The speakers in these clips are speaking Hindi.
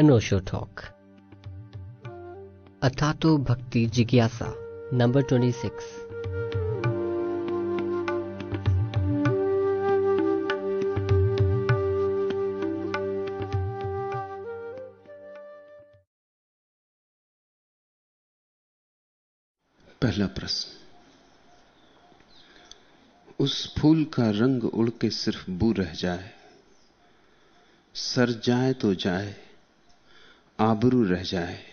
अनोशो टॉक अथातो भक्ति जिज्ञासा नंबर ट्वेंटी सिक्स पहला प्रश्न। उस फूल का रंग उड़ के सिर्फ़ बू रह जाए। सर जाए तो जाए। आबरू रह जाए।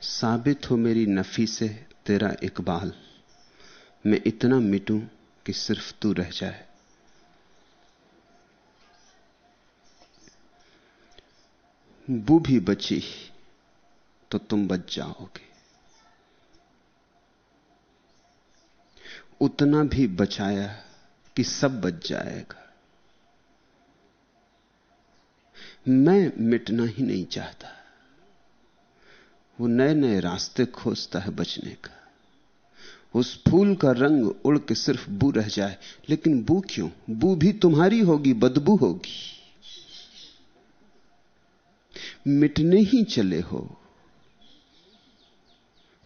साबित हो मेरी नफी से तेरा इकबाल। मैं इतना मिटूं कि सिर्फ़ तू रह जाए। बू भी बची तो तुम बच जाओगे। उतना भी बचाया कि सब बच जाएगा। मैं मिटना ही नहीं चाहता। वो नए नए रास्ते खोजता है बचने का। उस फूल का रंग उड़ के सिर्फ़ बू रह जाए। लेकिन बू क्यों? बू भी तुम्हारी होगी, बदबू होगी। मिटने ही चले हो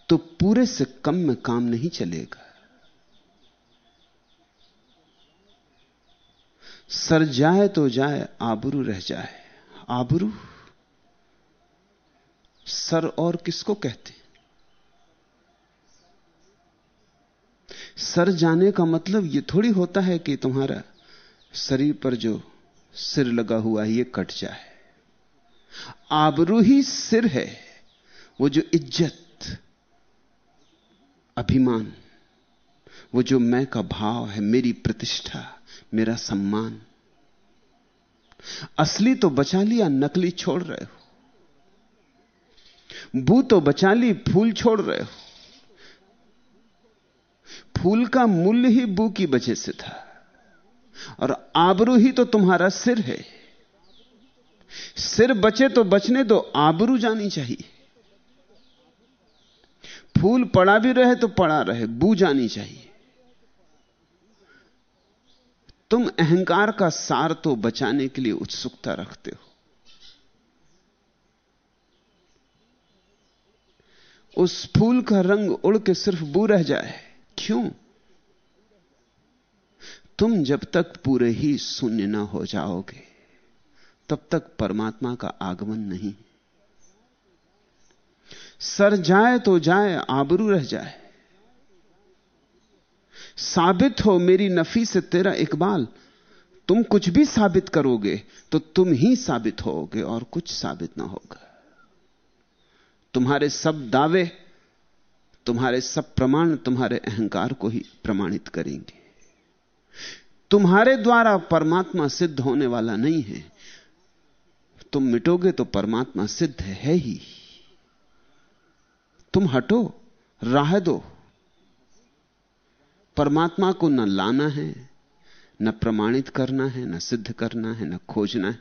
तो पूरे से कम में काम नहीं चलेगा। सर जाए तो जाए, आबरू रह जाए। आबरू? सर और किसको कहते? सर जाने का मतलब यह थोड़ी होता है कि तुम्हारा शरीर पर जो सिर लगा हुआ है यह कट जाए। आबरू ही सिर है, वो जो इज़्ज़त, अभिमान, वो जो मैं का भाव है, मेरी प्रतिष्ठा, मेरा सम्मान। असली तो बचा लिया, नकली छोड़ रहे हो। बू तो बचा ली, फूल छोड़ रहे हो। फूल का मूल्य ही बू की वजह से था। और आबरू ही तो तुम्हारा सिर है। सिर बचे तो बचने दो, आबरू जानी चाहिए। फूल पड़ा भी रहे तो पड़ा रहे, बू जानी चाहिए। तुम अहंकार का सार तो बचाने के लिए उत्सुकता रखते हो। उस फूल का रंग उड़ के सिर्फ़ बू रह जाए। क्यों? तुम जब तक पूरे ही शून्य ना हो जाओगे, तब तक परमात्मा का आगमन नहीं। सर जाए तो जाए, आबरू रह जाए। साबित हो मेरी नफी से तेरा इकबाल। तुम कुछ भी साबित करोगे तो तुम ही साबित होगे और कुछ साबित ना होगा। तुम्हारे सब दावे, तुम्हारे सब प्रमाण, तुम्हारे अहंकार को ही प्रमाणित करेंगे। तुम्हारे द्वारा परमात्मा सिद्ध होने वाला नहीं है। तुम मिटोगे तो परमात्मा सिद्ध है ही। तुम हटो, राह दो। परमात्मा को न लाना है, न प्रमाणित करना है, न सिद्ध करना है, न खोजना है।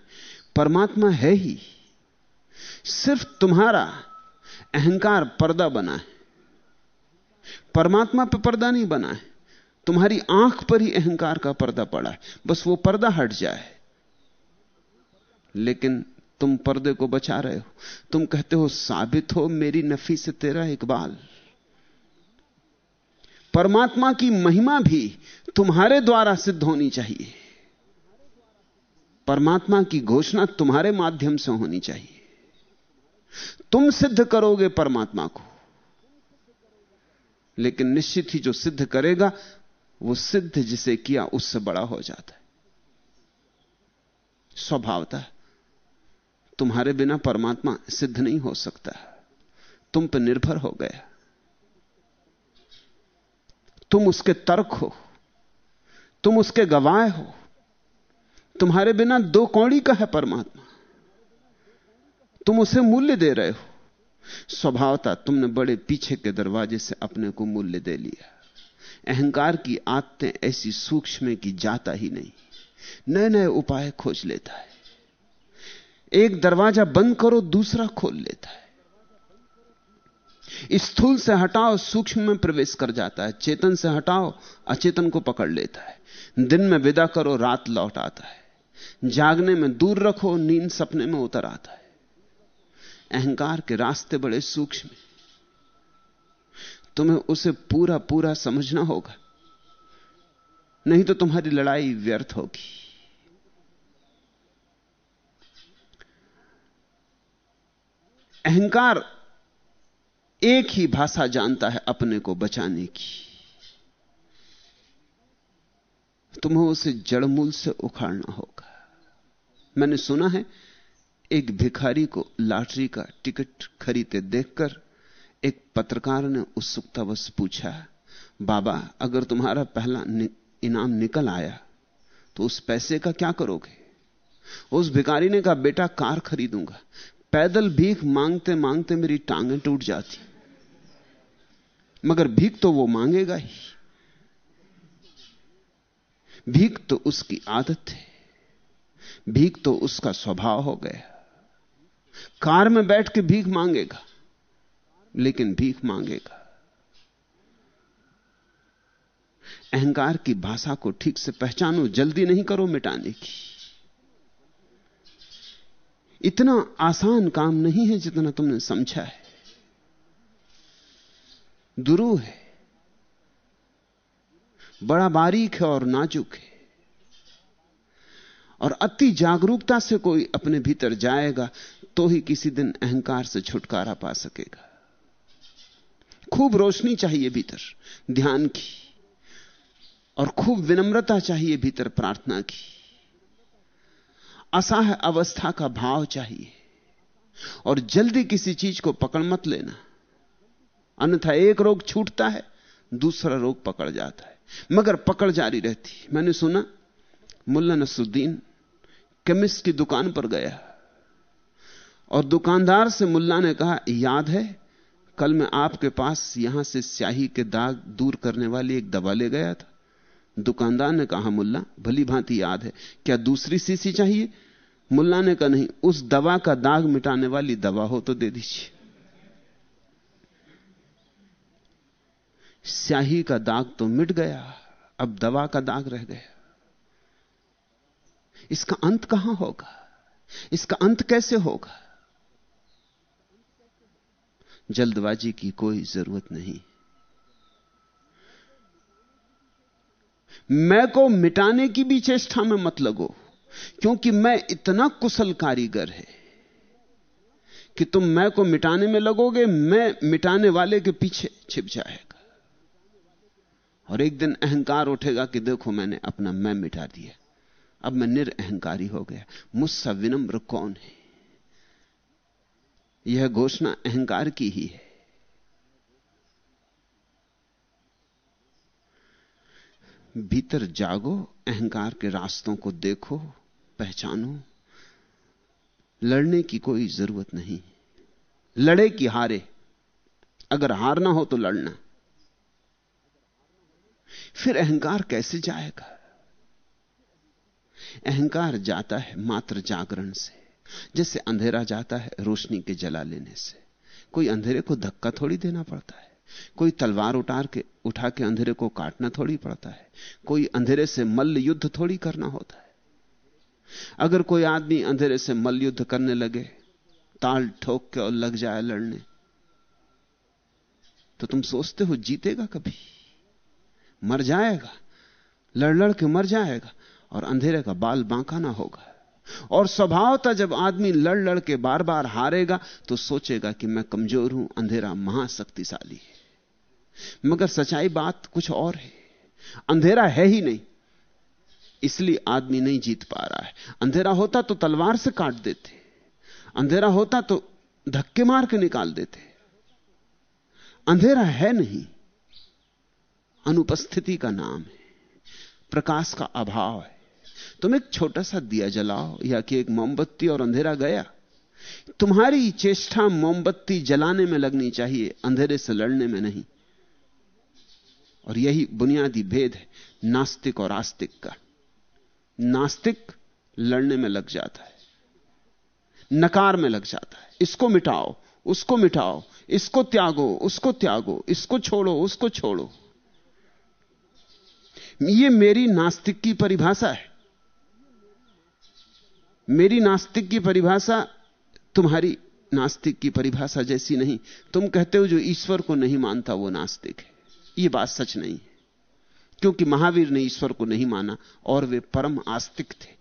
परमात्मा है ही। सिर्फ़ तुम्हारा अहंकार पर्दा बना है। परमात्मा पर पर्दा नहीं बना है। तुम्हारी आँख पर ही अहंकार का पर्दा पड़ा है। बस वो पर्दा हट जाए। लेकिन तुम पर्दे को बचा रहे हो। तुम कहते हो, साबित हो मेरी नफी से तेरा इकबाल। परमात्मा की महिमा भी तुम्हारे द्वारा सिद्ध होनी चाहिए। परमात्मा की घोषणा तुम्हारे माध्यम से होनी चाहिए। तुम सिद्ध करोगे परमात्मा को। लेकिन निश्चित ही जो सिद्ध करेगा, वो सिद्ध जिसे किया उससे बड़ा हो जाता है। स्वभावता तुम्हारे बिना परमात्मा सिद्ध नहीं हो सकता। तुम पर निर्भर हो गया। तुम उसके तर्क हो। तुम उसके गवाह हो। तुम्हारे बिना दो कौड़ी का है परमात्मा। तुम उसे मूल्य दे रहे हो। स्वभावता तुमने बड़े पीछे के दरवाजे से अपने को मूल्य दे लिया। अहंकार की आदतें ऐसी सूक्ष्म में की जाता ही नहीं। नए नए उपाय खोज लेता है। एक दरवाज़ा बंद करो, दूसरा खोल लेता है। स्थूल से हटाओ, सूक्ष्म में प्रवेश कर जाता है। चेतन से हटाओ, अचेतन को पकड़ लेता है। दिन में विदा करो, रात लौट आता है। जागने में दूर रखो, नींद सपने में उतर आता है। अहंकार के रास्ते बड़े सूक्ष्म तुम्हें उसे पूरा पूरा समझना होगा। नहीं तो तुम्हारी लड़ाई व्यर्थ होगी। अहंकार एक ही भाषा जानता है अपने को बचाने की। तुम्हें उसे जड़मूल से उखाड़ना होगा। मैंने सुना है एक भिखारी को लॉटरी का टिकट खरीदते देखकर एक पत्रकार ने उत्सुकतावश पूछा बाबा अगर तुम्हारा पहला नि, इनाम निकल आया तो उस पैसे का क्या करोगे? उस भिखारी ने कहा बेटा कार खरीदूँगा। पैदल भीख मांगते मांगते मेरी टांगें टूट जाती। मगर भीख तो वो मांगेगा ही। भीख तो उसकी आदत है। भीख तो उसका स्वभाव हो गया। कार में बैठ के भीख मांगेगा, लेकिन भीख मांगेगा। अहंकार की भाषा को ठीक से पहचानो, जल्दी नहीं करो मिटाने की। इतना आसान काम नहीं है जितना तुमने समझा है। दुरू है। बड़ा बारीक है और नाजुक है। और अति जागरूकता से कोई अपने भीतर जाएगा तो ही किसी दिन अहंकार से छुटकारा पा सकेगा। खूब रोशनी चाहिए भीतर, ध्यान की। और खूब विनम्रता चाहिए भीतर, प्रार्थना की। असह अवस्था का भाव चाहिए। और जल्दी किसी चीज़ को पकड़ मत लेना। अन्यथा एक रोग छूटता है, दूसरा रोग पकड़ जाता है। मगर पकड़ जारी रहती मैंने सुना, मुल्ला नसुद्दीन केमिस्ट की दुकान पर गया। और दुकानदार से मुल्ला ने कहा, याद है, कल मैं आपके पास यहाँ से स्याही के दाग दूर करने वाली एक दवा ले गया था। दुकानदार ने कहा, मुल्ला, भली भांति याद है, क्या दूसरी सीसी चाहिए? मुल्ला ने कहा, नहीं, उस दवा का दाग मिटाने वाली दवा हो तो दे दीजिए। स्याही का दाग तो मिट गया, अब दवा का दाग रह गया। इसका अंत कहाँ होगा? इसका अंत कैसे होगा? जल्दबाजी की कोई ज़रूरत नहीं। मैं को मिटाने की भी चेष्टा में मत लगो, क्योंकि मैं इतना कुशल कारीगर है कि तुम मैं को मिटाने में लगोगे, मैं मिटाने वाले के पीछे छिप जाएगा। और एक दिन अहंकार उठेगा कि देखो मैंने अपना मैं मिटा दिया। अब मैं निरअहंकारी हो गया। मुझसा विनम्र कौन है? यह घोषणा अहंकार की ही है। भीतर जागो, अहंकार के रास्तों को देखो, पहचानो। लड़ने की कोई ज़रूरत नहीं। लड़े कि हारे। अगर हारना हो तो लड़ना। फिर अहंकार कैसे जाएगा? अहंकार जाता है मात्र जागरण से, जैसे अंधेरा जाता है रोशनी के जला लेने से। कोई अंधेरे को धक्का थोड़ी देना पड़ता है, कोई तलवार उतार के, उठा के अंधेरे को काटना थोड़ी पड़ता है, कोई अंधेरे से मल्ल युद्ध थोड़ी करना होता है। अगर कोई आदमी अंधेरे से मल्ल युद्ध करने लगे, ताल ठोक के और लग जाए लड़ने तो तुम सोचते हो जीतेगा कभी? मर जाएगा लड़ लड़ के मर जाएगा और अंधेरे का बाल बांका ना होगा। और स्वभावता जब आदमी लड़ लड़ के बार बार हारेगा तो सोचेगा कि मैं कमज़ोर हूँ, अंधेरा महाशक्तिशाली है। मगर सच्चाई बात कुछ और है। अंधेरा है ही नहीं, इसलिए आदमी नहीं जीत पा रहा है। अंधेरा होता तो तलवार से काट देते, अंधेरा होता तो धक्के मार के निकाल देते। अंधेरा है नहीं अनुपस्थिति का नाम है। प्रकाश का अभाव है। तुम एक छोटा सा दिया जलाओ, या कि एक मोमबत्ती और अंधेरा गया। तुम्हारी चेष्टा मोमबत्ती जलाने में लगनी चाहिए, अंधेरे से लड़ने में नहीं। और यही बुनियादी भेद है, नास्तिक और आस्तिक का। नास्तिक लड़ने में लग जाता है। नकार में लग जाता है। इसको मिटाओ, उसको मिटाओ, इसको त्यागो, उसको त्यागो, इसको छोड़ो, उसको छोड़ो। यह मेरी नास्तिक की परिभाषा है। मेरी नास्तिक की परिभाषा तुम्हारी नास्तिक की परिभाषा जैसी नहीं। तुम कहते हो जो ईश्वर को नहीं मानता वो नास्तिक है। ये बात सच नहीं है। क्योंकि महावीर ने ईश्वर को नहीं माना और वे परम आस्तिक थे।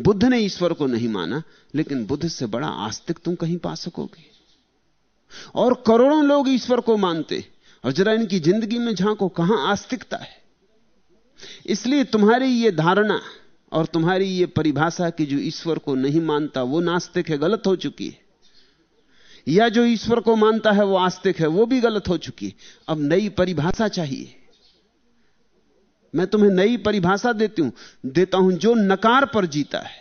बुद्ध ने ईश्वर को नहीं माना, लेकिन बुद्ध से बड़ा आस्तिक तुम कहीं पा सकोगे। और करोड़ों लोग ईश्वर को मानते और जरा इनकी ज़िंदगी में झांको कहाँ आस्तिकता है। इसलिए तुम्हारी यह धारणा और तुम्हारी यह परिभाषा कि जो ईश्वर को नहीं मानता, वो नास्तिक है, गलत हो चुकी है। या जो ईश्वर को मानता है, वो आस्तिक है, वो भी गलत हो चुकी है। अब नई परिभाषा चाहिए। मैं तुम्हें नई परिभाषा देती हूँ, देता हूँ जो नकार पर जीता है,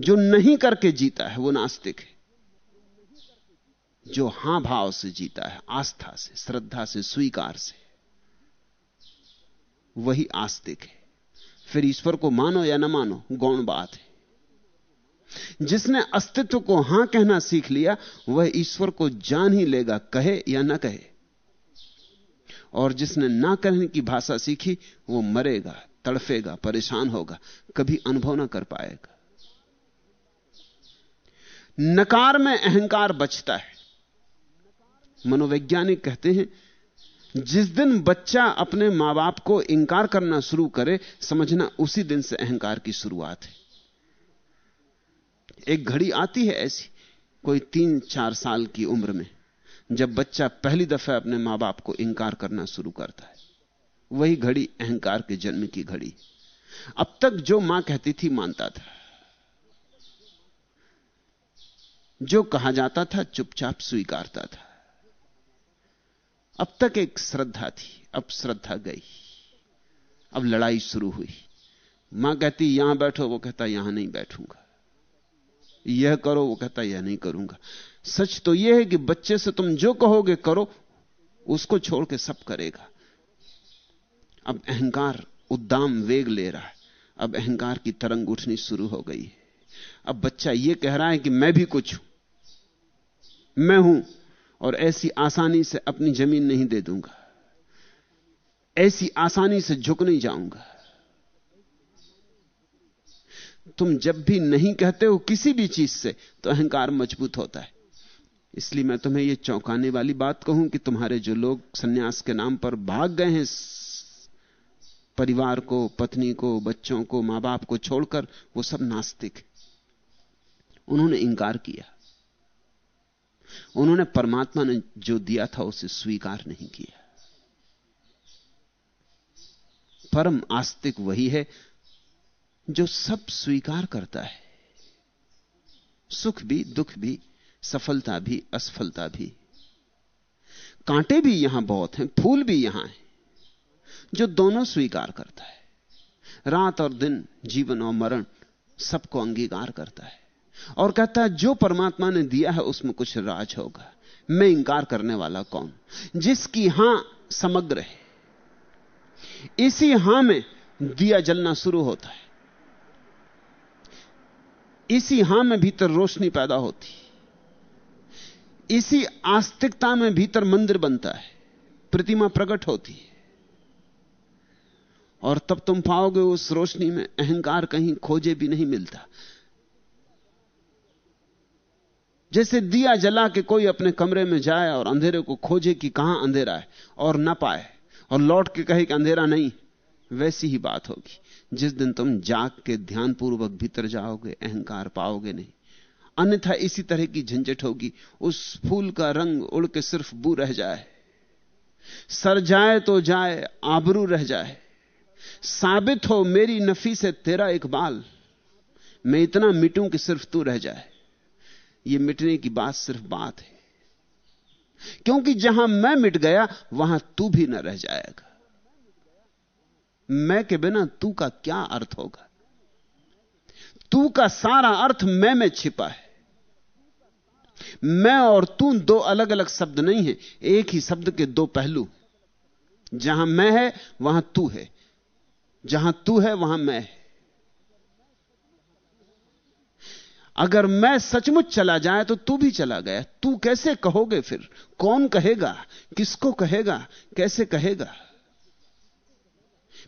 जो नहीं करके जीता है, वो नास्तिक है। जो हाँ भाव से जीता है, आस्था से, श्रद्धा से, स्वीकार से, वही आस्तिक है। फिर ईश्वर को मानो या ना मानो, गौण बात है। जिसने अस्तित्व को हाँ कहना सीख लिया, वह ईश्वर को जान ही लेगा, कहे या ना कहे। और जिसने ना कहने की भाषा सीखी, वो मरेगा, तड़फेगा, परेशान होगा, कभी अनुभव ना कर पाएगा। नकार में अहंकार बचता है। मनोवैज्ञानिक कहते हैं, जिस दिन बच्चा अपने माँ बाप को इंकार करना शुरू करे, समझना उसी दिन से अहंकार की शुरुआत है। एक घड़ी आती है ऐसी, कोई तीन चार साल की उम्र में, जब बच्चा पहली दफ़ा अपने माँ बाप को इंकार करना शुरू करता है। वही घड़ी, अहंकार के जन्म की घड़ी। अब तक जो माँ कहती थी, मानता था। जो कहा जाता था, चुपचाप स्वीकारता था। अब तक एक श्रद्धा थी, अब श्रद्धा गई। अब लड़ाई शुरू हुई। माँ कहती, यहाँ बैठो, वो कहता, यहाँ नहीं बैठूँगा। यह करो, वो कहता, यह नहीं करूँगा। सच तो यह है कि बच्चे से तुम जो कहोगे करो, उसको छोड़ के सब करेगा। अब अहंकार, उद्दाम वेग ले रहा है। अब अहंकार की तरंग उठनी शुरू हो गई है। अब बच्चा यह कह रहा है कि मैं भी कुछ हूँ। मैं हूँ। और ऐसी आसानी से अपनी ज़मीन नहीं दे दूँगा। ऐसी आसानी से झुक नहीं जाऊँगा। तुम जब भी नहीं कहते हो किसी भी चीज़ से तो अहंकार मज़बूत होता है। इसलिए मैं तुम्हें यह चौंकाने वाली बात कहूँ कि तुम्हारे जो लोग सन्यास के नाम पर भाग गए हैं, परिवार को, पत्नी को, बच्चों को, माँ बाप को छोड़कर, वो सब नास्तिक उन्होंने इंकार किया। उन्होंने परमात्मा ने जो दिया था उसे स्वीकार नहीं किया। परम आस्तिक वही है जो सब स्वीकार करता है। सुख भी, दुख भी, सफलता भी, असफलता भी। कांटे भी यहाँ बहुत हैं, फूल भी यहाँ हैं, जो दोनों स्वीकार करता है। रात और दिन, जीवन और मरण सबको अंगीकार करता है। और कहता है, जो परमात्मा ने दिया है, उसमें कुछ राज होगा। मैं इंकार करने वाला कौन? जिसकी हाँ समग्र है। इसी हाँ में दिया जलना शुरू होता है। इसी हाँ में भीतर रोशनी पैदा होती इसी आस्तिकता में भीतर मंदिर बनता है। प्रतिमा प्रकट होती है। और तब तुम पाओगे उस रोशनी में अहंकार कहीं खोजे भी नहीं मिलता। जैसे दिया जला के कोई अपने कमरे में जाए और अंधेरे को खोजे कि कहाँ अंधेरा है और ना पाए और लौट के कहे कि अंधेरा नहीं, वैसी ही बात होगी। जिस दिन तुम जाग के ध्यानपूर्वक भीतर जाओगे, अहंकार पाओगे नहीं। अन्यथा इसी तरह की झंझट होगी। उस फूल का रंग उड़ के सिर्फ़ बू रह जाए। सर जाए तो जाए, आबरू रह जाए। साबित हो, मेरी नफी से तेरा इकबाल। मैं इतना मिटूं कि सिर्फ़ तू रह जाए। यह मिटने की बात सिर्फ़ बात है। क्योंकि जहाँ मैं मिट गया, वहाँ तू भी न रह जाएगा। मैं के बिना तू का क्या अर्थ होगा? तू का सारा अर्थ मैं में छिपा है। मैं और तू दो अलग अलग शब्द नहीं है, एक ही शब्द के दो पहलू जहाँ मैं है, वहाँ तू है। जहाँ तू है, वहाँ मैं है। अगर मैं सचमुच चला जाए तो तू भी चला गया। तू कैसे कहोगे फिर? कौन कहेगा? किसको कहेगा? कैसे कहेगा?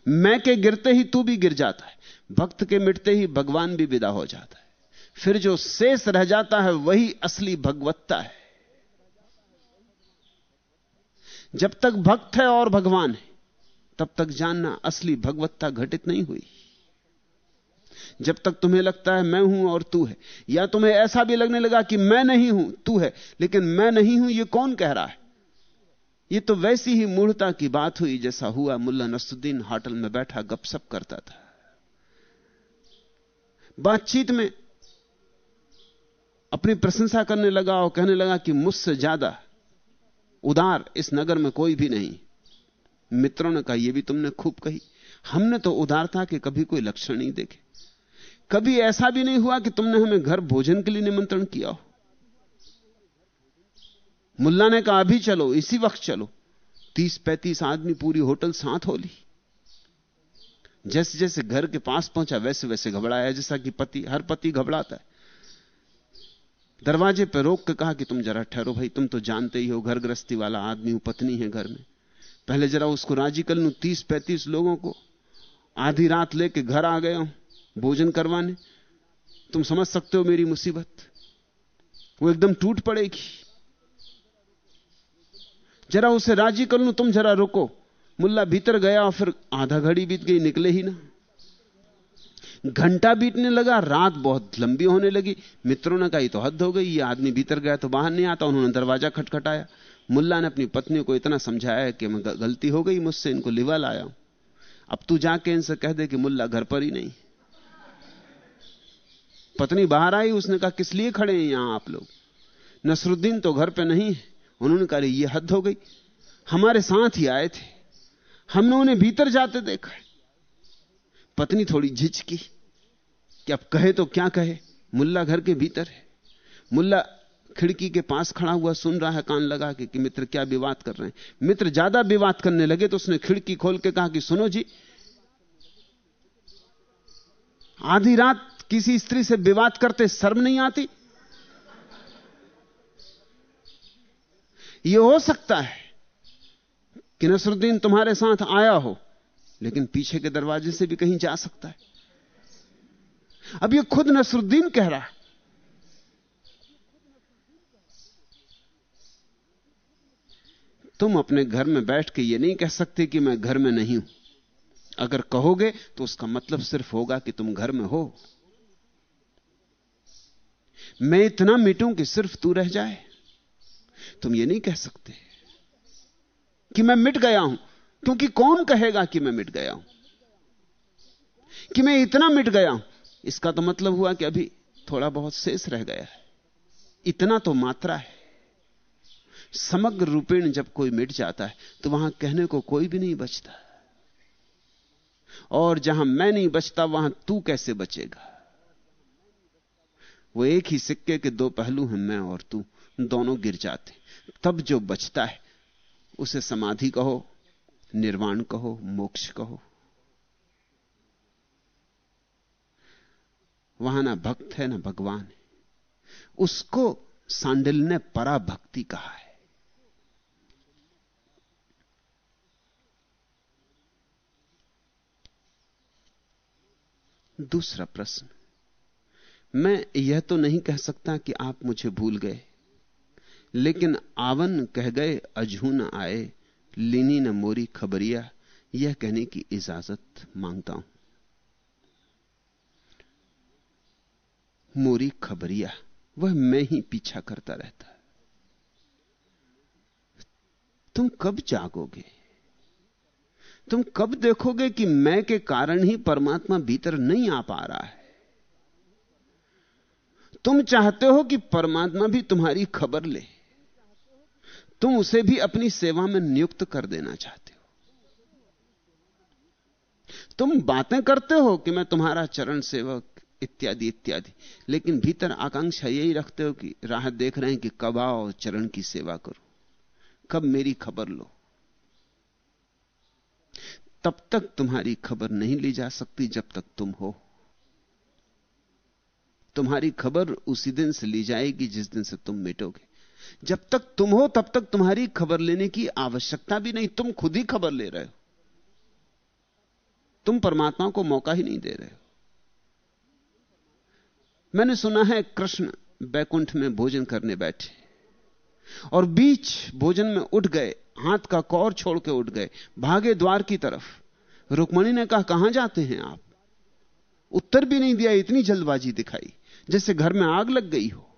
मैं के गिरते ही तू भी गिर जाता है। भक्त के मिटते ही भगवान भी विदा हो जाता है। फिर जो शेष रह जाता है, वही असली भगवत्ता है। जब तक भक्त है और भगवान है, तब तक जानना असली भगवत्ता घटित नहीं हुई। जब तक तुम्हें लगता है मैं हूँ और तू है। या तुम्हें ऐसा भी लगने लगा कि मैं नहीं हूँ, तू है, लेकिन मैं नहीं हूँ यह कौन कह रहा है? यह तो वैसी ही मूढ़ता की बात हुई जैसा हुआ मुल्ला नसुद्दीन होटल में बैठा गपसप करता था। बातचीत में अपनी प्रशंसा करने लगा और कहने लगा कि मुझसे ज़्यादा उदार इस नगर में कोई भी नहीं। मित्रों ने कहा यह भी तुमने खूब कही। हमने तो उदारता के कभी कोई लक्षण नहीं देखे। कभी ऐसा भी नहीं हुआ कि तुमने हमें घर भोजन के लिए निमंत्रण किया हो। मुल्ला ने कहा, अभी चलो, इसी वक्त चलो। तीस पैंतीस आदमी पूरी होटल साथ हो ली। जैसे जैसे घर के पास पहुँचा वैसे वैसे घबराया, जैसा कि पति, हर पति घबराता है। दरवाजे पर रोक के कहा कि तुम जरा ठहरो भाई, तुम तो जानते ही हो घर गृहस्थी वाला आदमी हो, पत्नी है घर में। पहले जरा उसको राज़ी कर लू, तीस पैंतीस लोगों को। आधी रात लेके घर आ गया हूँ। भोजन करवाने। तुम समझ सकते हो मेरी मुसीबत। वो एकदम टूट पड़ेगी। जरा उसे राज़ी कर लू, तुम जरा रुको। मुल्ला भीतर गया और फिर आधा घड़ी बीत गई, निकले ही ना। घंटा बीतने लगा, रात बहुत लंबी होने लगी। मित्रों ने कहा तो हद हो गई, ये आदमी भीतर गया तो बाहर नहीं आता। उन्होंने दरवाज़ा खटखटाया। मुल्ला ने अपनी पत्नी को इतना समझाया कि मैं गलती हो गई मुझसे, इनको लिवा लाया अब तू जाके इनसे कह दे कि मुल्ला घर पर ही नहीं। पत्नी बाहर आई, उसने कहा, किस लिए खड़े हैं यहाँ आप लोग? नसरुद्दीन तो घर पे नहीं है। उन्होंने कहा ये हद हो गई। हमारे साथ ही आए थे। हमने उन्हें भीतर जाते देखा पत्नी थोड़ी झिझकी कि अब कहे तो क्या कहे? मुल्ला घर के भीतर है। मुल्ला खिड़की के पास खड़ा हुआ सुन रहा है, कान लगा के, कि मित्र क्या विवाद कर रहे हैं। मित्र ज़्यादा विवाद करने लगे तो उसने खिड़की खोल के कहा कि सुनो जी, आधी रात किसी स्त्री से विवाद करते शर्म नहीं आती? यह हो सकता है कि नसरुद्दीन तुम्हारे साथ आया हो, लेकिन पीछे के दरवाजे से भी कहीं जा सकता है। अब यह खुद नसरुद्दीन कह रहा है। तुम अपने घर में बैठ के यह नहीं कह सकते कि मैं घर में नहीं हूँ। अगर कहोगे तो उसका मतलब सिर्फ़ होगा कि तुम घर में हो। मैं इतना मिटूं कि सिर्फ़ तू रह जाए। तुम ये नहीं कह सकते कि मैं मिट गया हूँ। क्योंकि कौन कहेगा कि मैं मिट गया हूँ? कि मैं इतना मिट गया हूँ? इसका तो मतलब हुआ कि अभी थोड़ा बहुत शेष रह गया है। इतना तो मात्रा है। समग्र रूपेण जब कोई मिट जाता है तो वहाँ कहने को कोई भी नहीं बचता। और जहाँ मैं नहीं बचता, वहाँ तू कैसे बचेगा? वो एक ही सिक्के के दो पहलू हैं, मैं और तू। दोनों गिर जाते तब जो बचता है, उसे समाधि कहो, निर्वाण कहो, मोक्ष कहो। वहाँ ना भक्त है, ना भगवान है। उसको सांडिल ने पराभक्ति कहा है। दूसरा प्रश्न। मैं यह तो नहीं कह सकता कि आप मुझे भूल गए। लेकिन आवन कह गए, अजहू न आए, लीनी न मोरी खबरिया, यह कहने की इजाज़त माँगता हूँ। मोरी खबरिया, वह मैं ही पीछा करता रहता। तुम कब जागोगे? तुम कब देखोगे कि मैं के कारण ही परमात्मा भीतर नहीं आ पा रहा है? तुम चाहते हो कि परमात्मा भी तुम्हारी खबर ले। तुम उसे भी अपनी सेवा में नियुक्त कर देना चाहते हो। तुम बातें करते हो कि मैं तुम्हारा चरण सेवक, इत्यादि इत्यादि। लेकिन भीतर आकांक्षा यही रखते हो कि राह देख रहे हैं कि कब आओ, चरण की सेवा करो। कब मेरी खबर लो। तब तक तुम्हारी खबर नहीं ली जा सकती जब तक तुम हो। तुम्हारी खबर उसी दिन से ली जाएगी जिस दिन से तुम मिटोगे। जब तक तुम हो, तब तक तुम्हारी खबर लेने की आवश्यकता भी नहीं। तुम खुद ही खबर ले रहे हो। तुम परमात्मा को मौका ही नहीं दे रहे हो। मैंने सुना है, कृष्ण बैकुंठ में भोजन करने बैठे और बीच भोजन में उठ गए, हाथ का कौर छोड़ के उठ गए, भागे द्वार की तरफ़। रुक्मणी ने कहा, कहाँ जाते हैं आप? उत्तर भी नहीं दिया, इतनी जल्दबाजी दिखाई। जैसे घर में आग लग गई हो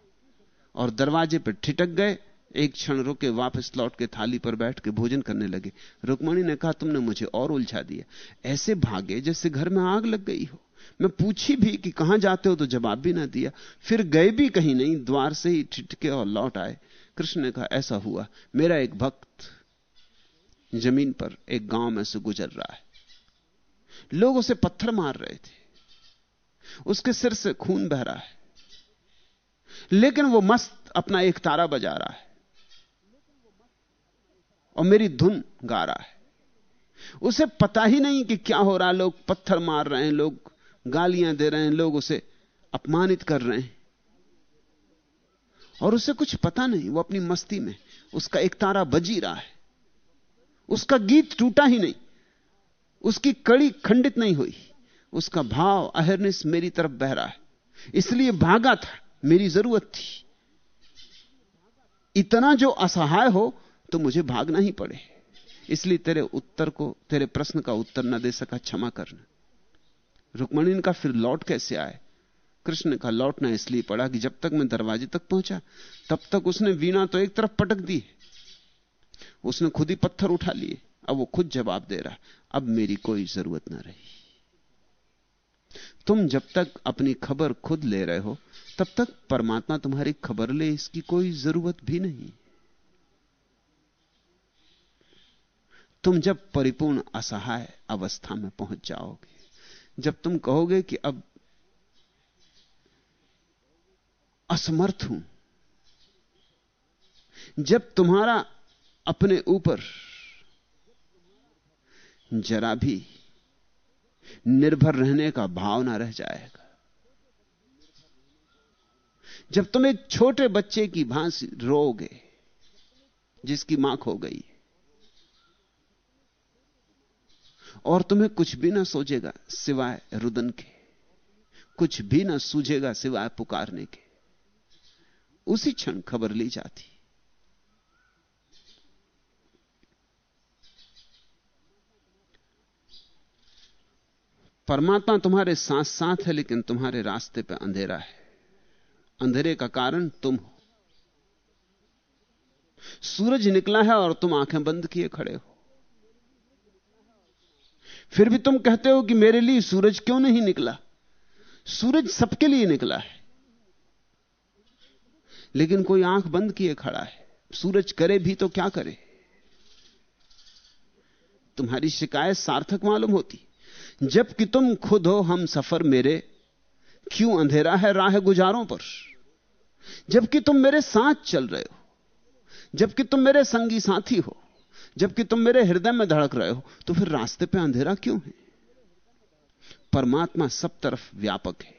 और दरवाजे पर ठिटक गए, एक क्षण रुके, वापस लौट के थाली पर बैठ के भोजन करने लगे। रुक्मणी ने कहा, तुमने मुझे और उलझा दिया। ऐसे भागे जैसे घर में आग लग गई हो। मैं पूछी भी कि कहाँ जाते हो तो जवाब भी ना दिया। फिर गए भी कहीं नहीं, द्वार से ही ठिटके और लौट आए। कृष्ण ने कहा, ऐसा हुआ। मेरा एक भक्त ज़मीन पर एक गाँव में से गुजर रहा है। लोग उसे पत्थर मार रहे थे। उसके सिर से खून बह रहा है। लेकिन वो मस्त अपना एक तारा बजा रहा है। और मेरी धुन गा रहा है। उसे पता ही नहीं कि क्या हो रहा है। लोग पत्थर मार रहे हैं, लोग गालियाँ दे रहे हैं, लोग उसे अपमानित कर रहे हैं। और उसे कुछ पता नहीं, वो अपनी मस्ती में उसका एक तारा बजी रहा है। उसका गीत टूटा ही नहीं। उसकी कड़ी खंडित नहीं हुई। उसका भाव अहरनिस मेरी तरफ़ बह रहा है। इसलिए भागा था। मेरी ज़रूरत थी। इतना जो असहाय हो तो मुझे भागना ही पड़े। इसलिए तेरे उत्तर को, तेरे प्रश्न का उत्तर न दे सका क्षमा करना। रुक्मणी का फिर लौट कैसे आए? कृष्ण का लौटना इसलिए पड़ा कि जब तक मैं दरवाजे तक पहुँचा, तब तक उसने वीणा तो एक तरफ़ पटक दी उसने खुद ही पत्थर उठा लिए। अब वो खुद जवाब दे रहा, अब मेरी कोई ज़रूरत ना रही। तुम जब तक अपनी खबर खुद ले रहे हो, तब तक परमात्मा तुम्हारी खबर ले, इसकी कोई ज़रूरत भी नहीं। तुम जब परिपूर्ण असहाय अवस्था में पहुँच जाओगे, जब तुम कहोगे कि अब असमर्थ हूँ, जब तुम्हारा अपने ऊपर जरा भी निर्भर रहने का भाव ना रह जाएगा। जब तुम एक छोटे बच्चे की भांसी रोगे जिसकी माँ खो गई, और तुम्हें कुछ भी ना सोचेगा सिवाय रुदन के, कुछ भी ना सूझेगा सिवाय पुकारने के, उसी क्षण खबर ली जाती। परमात्मा तुम्हारे साथ साथ है, लेकिन तुम्हारे रास्ते पर अंधेरा है। अंधेरे का कारण तुम हो। सूरज निकला है और तुम आँखें बंद किए खड़े हो। फिर भी तुम कहते हो कि मेरे लिए सूरज क्यों नहीं निकला? सूरज सबके लिए निकला है। लेकिन कोई आँख बंद किए खड़ा है। सूरज करे भी तो क्या करे? तुम्हारी शिकायत सार्थक मालूम होती। जबकि तुम खुद हो हम सफ़र मेरे, क्यों अंधेरा है राह गुजारों पर? जबकि तुम मेरे साथ चल रहे हो, जबकि तुम मेरे संगी साथी हो, जबकि तुम मेरे हृदय में धड़क रहे हो तो फिर रास्ते पे अंधेरा क्यों है? परमात्मा सब तरफ़ व्यापक है।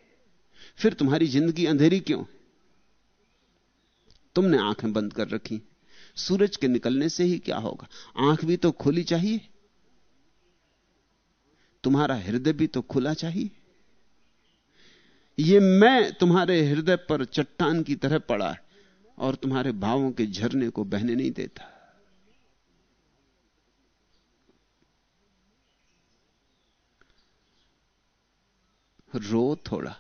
फिर तुम्हारी ज़िंदगी अंधेरी क्यों है? तुमने आँखें बंद कर रखी, सूरज के निकलने से ही क्या होगा? आँख भी तो खुली चाहिए। तुम्हारा हृदय भी तो खुला चाहिए। ये मैं तुम्हारे हृदय पर चट्टान की तरह पड़ा है और तुम्हारे भावों के झरने को बहने नहीं देता। रो थोड़ा।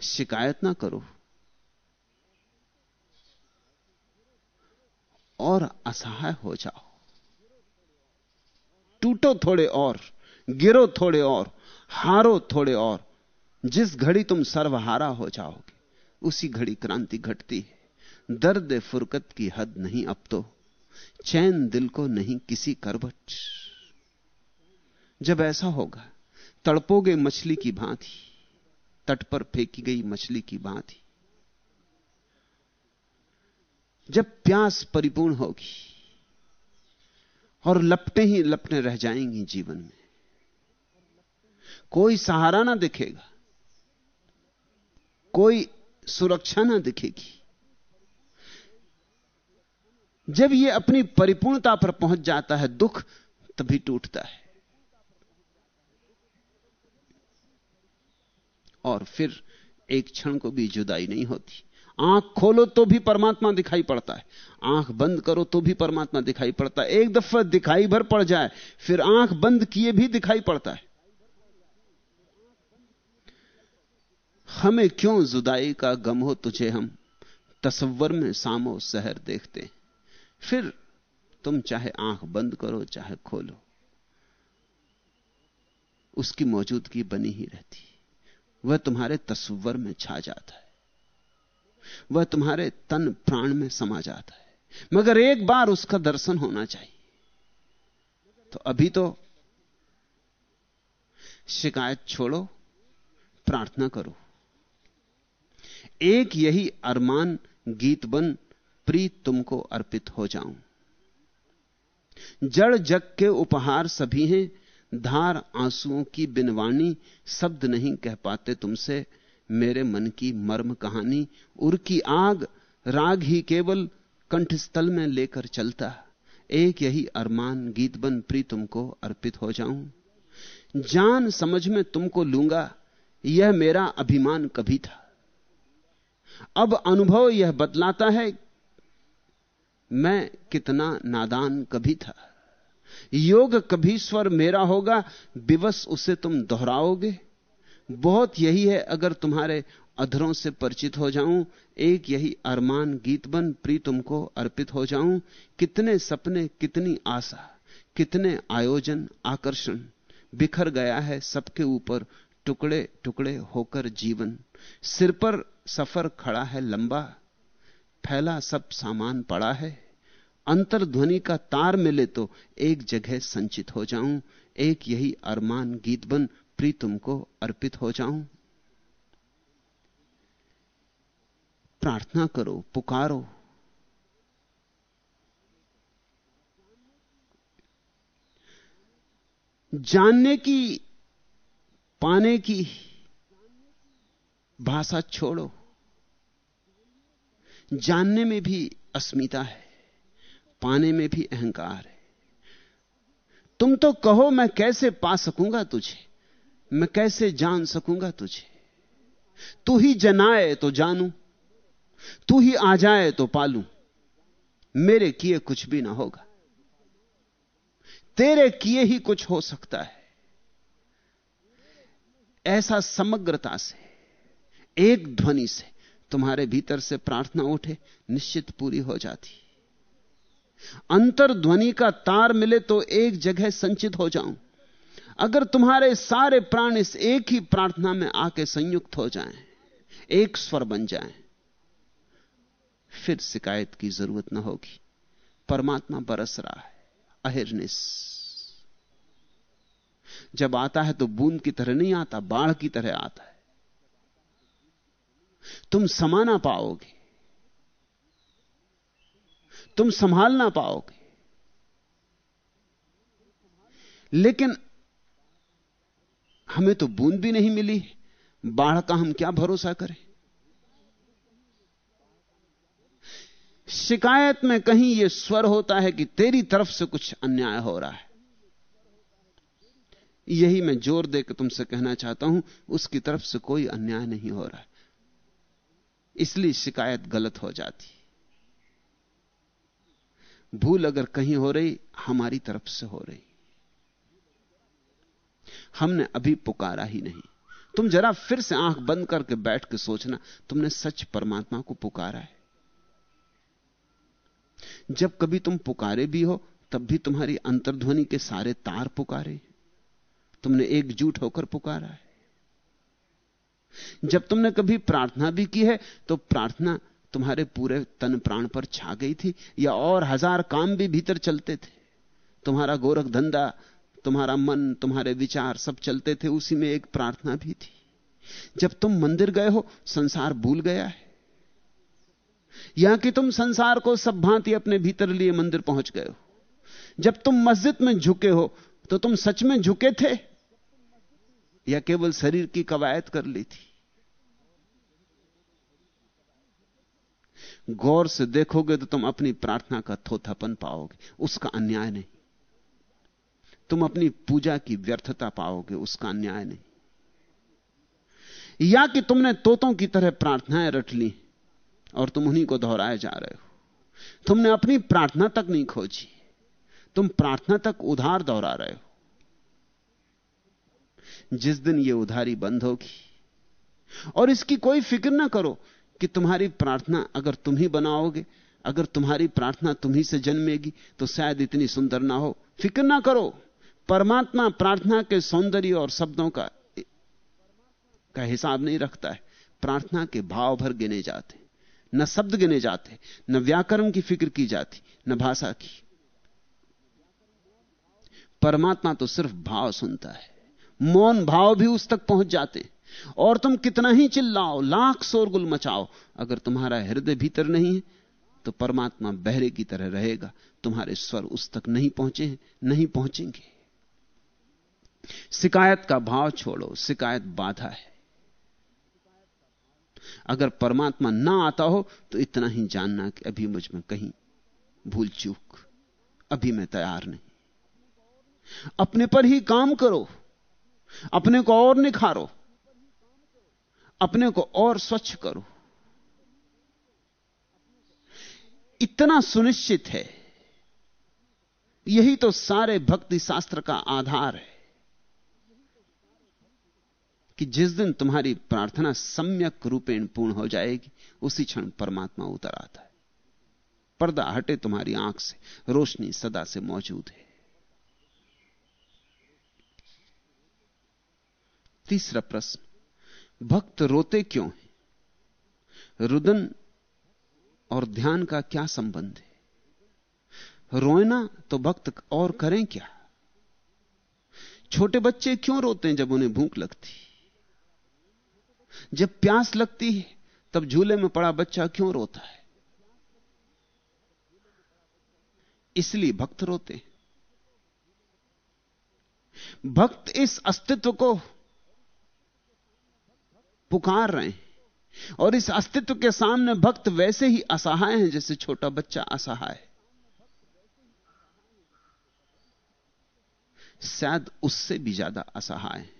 शिकायत ना करो। और असहाय हो जाओ। टूटो थोड़े और, गिरो थोड़े और, हारो थोड़े और। जिस घड़ी तुम सर्वहारा हो जाओगे, उसी घड़ी क्रांति घटती है। दर्द फुरकत की हद नहीं अब तो चैन दिल को नहीं किसी करवट। जब ऐसा होगा, तड़पोगे मछली की भांति, तट पर फेंकी गई मछली की भांति। जब प्यास परिपूर्ण होगी और लपटे ही लपटे रह जाएँगी जीवन में। कोई सहारा ना दिखेगा, कोई सुरक्षा ना दिखेगी। जब यह अपनी परिपूर्णता पर पहुँच जाता है, दुख तभी टूटता है। और फिर एक क्षण को भी जुदाई नहीं होती। आँख खोलो तो भी परमात्मा दिखाई पड़ता है। आँख बंद करो तो भी परमात्मा दिखाई पड़ता है। एक दफ़ा दिखाई भर पड़ जाए, फिर आँख बंद किए भी दिखाई पड़ता है। हमें क्यों जुदाई का गम हो तुझे हम? तस्वर में सामो शहर देखते फिर तुम चाहे आँख बंद करो, चाहे खोलो, उसकी मौजूदगी बनी ही रहती। वह तुम्हारे तस्वर में छा जाता है। वह तुम्हारे तन प्राण में समा जाता है। मगर एक बार उसका दर्शन होना चाहिए। तो अभी तो शिकायत छोड़ो, प्रार्थना करो। एक यही अरमान गीत बन प्री तुमको अर्पित हो जाऊँ। जड़ जग के उपहार सभी हैं, धार आंसुओं की बिनवाणी शब्द नहीं कह पाते तुमसे मेरे मन की मर्म कहानी, उर की आग, राग ही केवल कंठस्थल में लेकर चलता एक यही अरमान गीत बन प्री तुमको अर्पित हो जाऊँ। जान समझ में तुमको लूँगा, यह मेरा अभिमान कभी था। अब अनुभव यह बतलाता है, मैं कितना नादान कभी था। योग कभी स्वर मेरा होगा, विवश उसे तुम दोहराओगे। बहुत यही है अगर तुम्हारे अधरों से परिचित हो जाऊँ, एक यही अरमान गीत बन, प्री तुमको अर्पित हो जाऊँ। कितने सपने, कितनी आशा, कितने आयोजन, आकर्षण। बिखर गया है सबके ऊपर टुकड़े टुकड़े होकर जीवन। सिर पर सफ़र खड़ा है लंबा, फैला सब सामान पड़ा है। अंतर्ध्वनि का तार मिले तो एक जगह संचित हो जाऊँ। एक यही अरमान गीत बन प्री तुमको अर्पित हो जाऊँ। प्रार्थना करो, पुकारो। जानने की, पाने की भाषा छोड़ो। जानने में भी अस्मिता है, पाने में भी अहंकार है। तुम तो कहो, मैं कैसे पा सकूँगा तुझे? मैं कैसे जान सकूँगा तुझे? तू ही जनाए तो जानू, तू ही आ जाए तो पालू। मेरे किए कुछ भी ना होगा। तेरे किए ही कुछ हो सकता है। ऐसा समग्रता से, एक ध्वनि से तुम्हारे भीतर से प्रार्थना उठे, निश्चित पूरी हो जाती। अंतर ध्वनि का तार मिले तो एक जगह संचित हो जाऊँ। अगर तुम्हारे सारे प्राण इस एक ही प्रार्थना में आके संयुक्त हो जाएँ, एक स्वर बन जाएँ, फिर शिकायत की ज़रूरत ना होगी। परमात्मा बरस रहा है अहिर्निस जब आता है तो बूंद की तरह नहीं आता बाढ़ की तरह आता है। तुम समाना पाओगे। तुम संभाल ना पाओगे। लेकिन हमें तो बूंद भी नहीं मिली। बाढ़ का हम क्या भरोसा करें? शिकायत में कहीं यह स्वर होता है कि तेरी तरफ़ से कुछ अन्याय हो रहा है। यही मैं ज़ोर देकर तुमसे कहना चाहता हूँ, उसकी तरफ़ से कोई अन्याय नहीं हो रहा इसलिए शिकायत गलत हो जाती। भूल अगर कहीं हो रही, हमारी तरफ़ से हो रही। हमने अभी पुकारा ही नहीं। तुम जरा फिर से आँख बंद करके बैठ के सोचना, तुमने सच परमात्मा को पुकारा है। जब कभी तुम पुकारे भी हो, तब भी तुम्हारी अंतर्ध्वनि के सारे तार पुकारे। तुमने एकजुट होकर पुकारा है। जब तुमने कभी प्रार्थना भी की है तो प्रार्थना तुम्हारे पूरे तन प्राण पर छा गई थी, या और हज़ार काम भी भीतर चलते थे। तुम्हारा गोरख धंधा तुम्हारा मन, तुम्हारे विचार सब चलते थे, उसी में एक प्रार्थना भी थी। जब तुम मंदिर गए हो, संसार भूल गया है। या कि तुम संसार को सब भांति अपने भीतर लिए मंदिर पहुँच गए हो। जब तुम मस्जिद में झुके हो तो तुम सच में झुके थे? या केवल शरीर की कवायद कर ली थी? गौर से देखोगे तो तुम अपनी प्रार्थना का थोथापन पाओगे, उसका अन्याय नहीं। तुम अपनी पूजा की व्यर्थता पाओगे, उसका अन्याय नहीं। या कि तुमने तोतों की तरह प्रार्थनाएँ रट ली और तुम उन्हीं को दोहराए जा रहे हो। तुमने अपनी प्रार्थना तक नहीं खोजी, तुम प्रार्थना तक उधार दोहरा रहे हो। जिस दिन यह उधारी बंद होगी, और इसकी कोई फ़िक्र ना करो कि तुम्हारी प्रार्थना अगर तुम ही बनाओगे, अगर तुम्हारी प्रार्थना तुम ही से जन्मेगी तो शायद इतनी सुंदर ना हो। फ़िक्र ना करो। परमात्मा प्रार्थना के सौंदर्य और शब्दों का का हिसाब नहीं रखता है। प्रार्थना के भाव भर गिने जाते न शब्द गिने जाते न व्याकरण की फ़िक्र की जाती, न भाषा की। परमात्मा तो सिर्फ़ भाव सुनता है। मौन भाव भी उस तक पहुँच जाते और तुम कितना ही चिल्लाओ, लाख शोरगुल मचाओ, अगर तुम्हारा हृदय भीतर नहीं है तो परमात्मा बहरे की तरह रहेगा। तुम्हारे स्वर उस तक नहीं पहुँचे नहीं पहुँचेंगे। शिकायत का भाव छोड़ो शिकायत बाधा है। अगर परमात्मा ना आता हो तो इतना ही जानना कि अभी मुझमें कहीं भूल चूक, अभी मैं तैयार नहीं। अपने पर ही काम करो, अपने को और निखारो, अपने को और स्वच्छ करो। इतना सुनिश्चित है। यही तो सारे भक्ति शास्त्र का आधार है। कि जिस दिन तुम्हारी प्रार्थना सम्यक रूपेण पूर्ण हो जाएगी, उसी क्षण परमात्मा उतर आता है। पर्दा हटे तुम्हारी आँख से, रोशनी सदा से मौजूद है। तीसरा प्रश्न, भक्त रोते क्यों है? रुदन और ध्यान का क्या संबंध है? रोना तो भक्त और करें क्या? छोटे बच्चे क्यों रोते हैं जब उन्हें भूख लगती? जब प्यास लगती है, तब झूले में पड़ा बच्चा क्यों रोता है? इसलिए भक्त रोते भक्त इस अस्तित्व को पुकार रहे हैं। और इस अस्तित्व के सामने भक्त वैसे ही असहाय हैं जैसे छोटा बच्चा असहाय शायद उससे भी ज़्यादा असहाय है।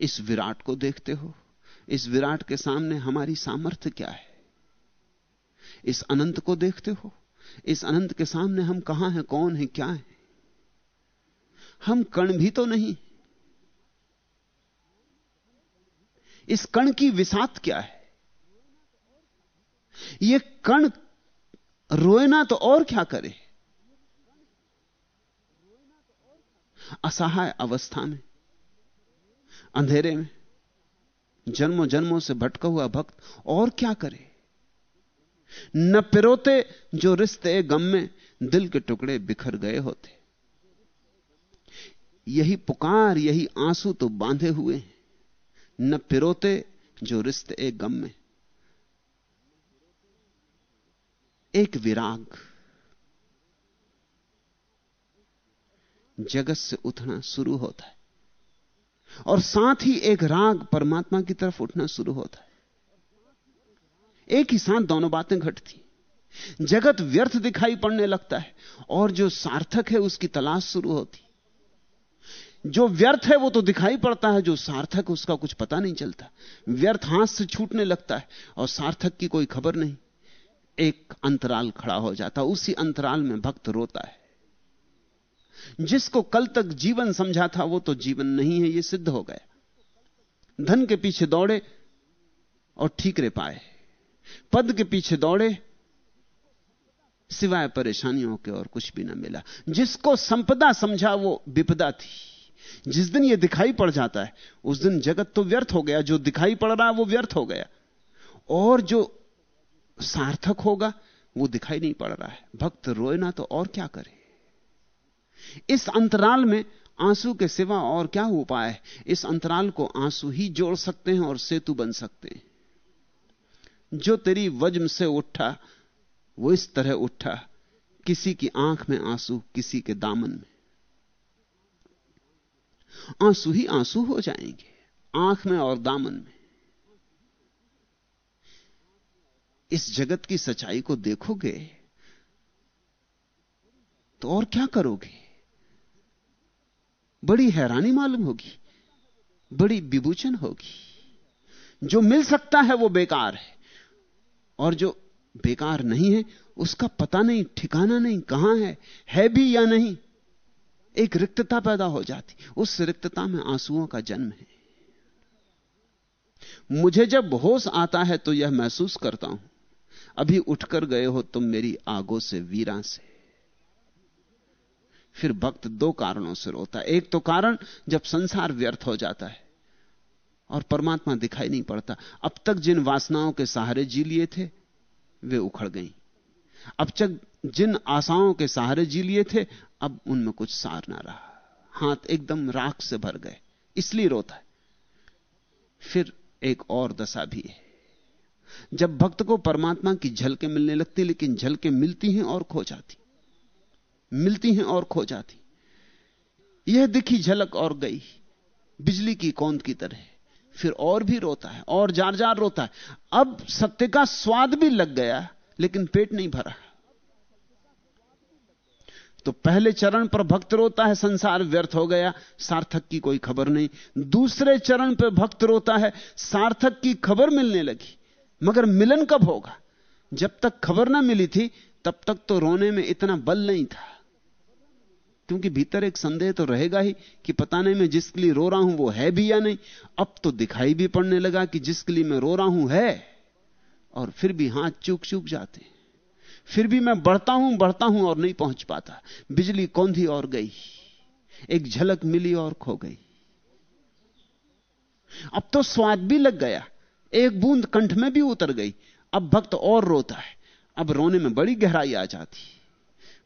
इस विराट को देखते हो? इस विराट के सामने हमारी सामर्थ्य क्या है? इस अनंत को देखते हो? इस अनंत के सामने हम कहाँ हैं, कौन है, क्या है? हम कण भी तो नहीं। इस कण की विषात क्या है? यह कण रोए ना तो और क्या करे? असहाय अवस्था में। अंधेरे में। जन्मों जन्मों से भटका हुआ भक्त और क्या करे? न पिरोते जो रिश्ते गम में दिल के टुकड़े बिखर गए होते। यही पुकार, यही आँसू तो बांधे हुए हैं। न पिरोते जो रिश्ते गम में। एक विराग। जगत से उठना शुरू होता है। और साथ ही एक राग परमात्मा की तरफ़ उठना शुरू होता है। एक ही साथ दोनों बातें घटती जगत व्यर्थ दिखाई पड़ने लगता है और जो सार्थक है उसकी तलाश शुरू होती जो व्यर्थ है वो तो दिखाई पड़ता है, जो सार्थक उसका कुछ पता नहीं चलता। व्यर्थ हाथ से छूटने लगता है और सार्थक की कोई खबर नहीं। एक अंतराल खड़ा हो जाता, उसी अंतराल में भक्त रोता है। जिसको कल तक जीवन समझा था वो तो जीवन नहीं है, ये सिद्ध हो गया। धन के पीछे दौड़े और ठीकरे पाए। पद के पीछे दौड़े, सिवाय परेशानियों के और कुछ भी ना मिला। जिसको संपदा समझा वो विपदा थी। जिस दिन ये दिखाई पड़ जाता है, उस दिन जगत तो व्यर्थ हो गया। जो दिखाई पड़ रहा है, वो व्यर्थ हो गया। और जो सार्थक होगा, वो दिखाई नहीं पड़ रहा है। भक्त रोए ना तो और क्या करे? इस अंतराल में आँसू के सिवा और क्या उपाय है? इस अंतराल को आँसू ही जोड़ सकते हैं और सेतु बन सकते हैं। जो तेरी वज्म से उठा, वो इस तरह उठा, किसी की आँख में आँसू, किसी के दामन में। आँसू ही आँसू हो जाएँगे, आँख में और दामन में। इस जगत की सच्चाई को देखोगे तो और क्या करोगे? बड़ी हैरानी मालूम होगी, बड़ी विभूचन होगी। जो मिल सकता है वो बेकार है, और जो बेकार नहीं है, उसका पता नहीं, ठिकाना नहीं, कहाँ है है भी या नहीं, एक रिक्तता पैदा हो जाती। उस रिक्तता में आंसुओं का जन्म है। मुझे जब होश आता है तो यह महसूस करता हूँ। अभी उठकर गए हो तुम मेरी आगों से, वीरा से। फिर भक्त दो कारणों से रोता है। एक तो कारण, जब संसार व्यर्थ हो जाता है और परमात्मा दिखाई नहीं पड़ता। अब तक जिन वासनाओं के सहारे जी लिए थे, वे उखड़ गई। अब तक जिन आशाओं के सहारे जी लिए थे, अब उनमें कुछ सार ना रहा। हाथ एकदम राख से भर गए, इसलिए रोता है। फिर एक और दशा भी है। जब भक्त को परमात्मा की झलके मिलने लगती लेकिन झलके मिलती हैं और खो जाती मिलती हैं और खो जाती। यह दिखी झलक और गई। बिजली की कौंद की तरह। फिर और भी रोता है, और जार जार रोता है। अब सत्य का स्वाद भी लग गया, लेकिन पेट नहीं भरा। तो पहले चरण पर भक्त रोता है, संसार व्यर्थ हो गया, सार्थक की कोई खबर नहीं। दूसरे चरण पर भक्त रोता है, सार्थक की खबर मिलने लगी। मगर मिलन कब होगा? जब तक खबर ना मिली थी, तब तक तो रोने में इतना बल नहीं था। क्योंकि भीतर एक संदेह तो रहेगा ही कि पता नहीं मैं जिसके लिए रो रहा हूँ, वो है भी या नहीं। अब तो दिखाई भी पड़ने लगा कि जिसके लिए मैं रो रहा हूँ है, और फिर भी हाथ चूक चूक जाते फिर भी मैं बढ़ता हूँ बढ़ता हूँ और नहीं पहुँच पाता। बिजली कौंधी और गई, एक झलक मिली और खो गई। अब तो स्वाद भी लग गया, एक बूंद कंठ में भी उतर गई। अब भक्त और रोता है, अब रोने में बड़ी गहराई आ जाती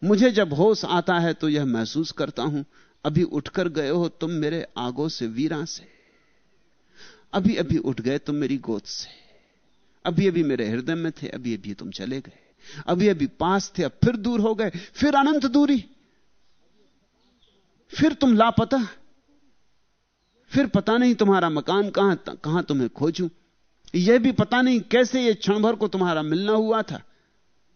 मुझे जब होश आता है तो यह महसूस करता हूँ, अभी उठकर गए हो तुम मेरे आगों से, वीरा से। अभी अभी उठ गए तुम मेरी गोद से। अभी अभी मेरे हृदय में थे, अभी अभी तुम चले गए। अभी अभी पास थे, अब फिर दूर हो गए, फिर अनंत दूरी। फिर तुम लापता। फिर पता नहीं तुम्हारा मकान कहाँ कहाँ तुम्हें खोजूं। यह भी पता नहीं कैसे यह क्षण भर को तुम्हारा मिलना हुआ था।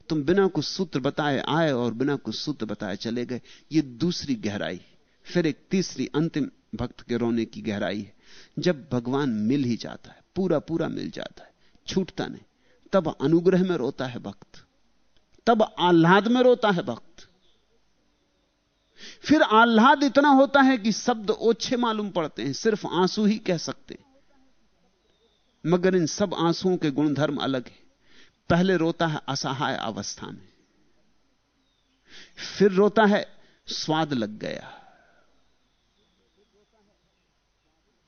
तुम बिना कुछ सूत्र बताए आए और बिना कुछ सूत्र बताए चले गए। ये दूसरी गहराई फिर एक तीसरी अंतिम भक्त के रोने की गहराई है। जब भगवान मिल ही जाता है पूरा पूरा मिल जाता है, छूटता नहीं, तब अनुग्रह में रोता है भक्त। तब आह्लाद में रोता है भक्त। फिर आह्लाद इतना होता है कि शब्द ओछे मालूम पड़ते हैं, सिर्फ़ आँसू ही कह सकते हैं। मगर इन सब आंसुओं के गुणधर्म अलग है। पहले रोता है, असहाय अवस्था में। फिर रोता है, स्वाद लग गया।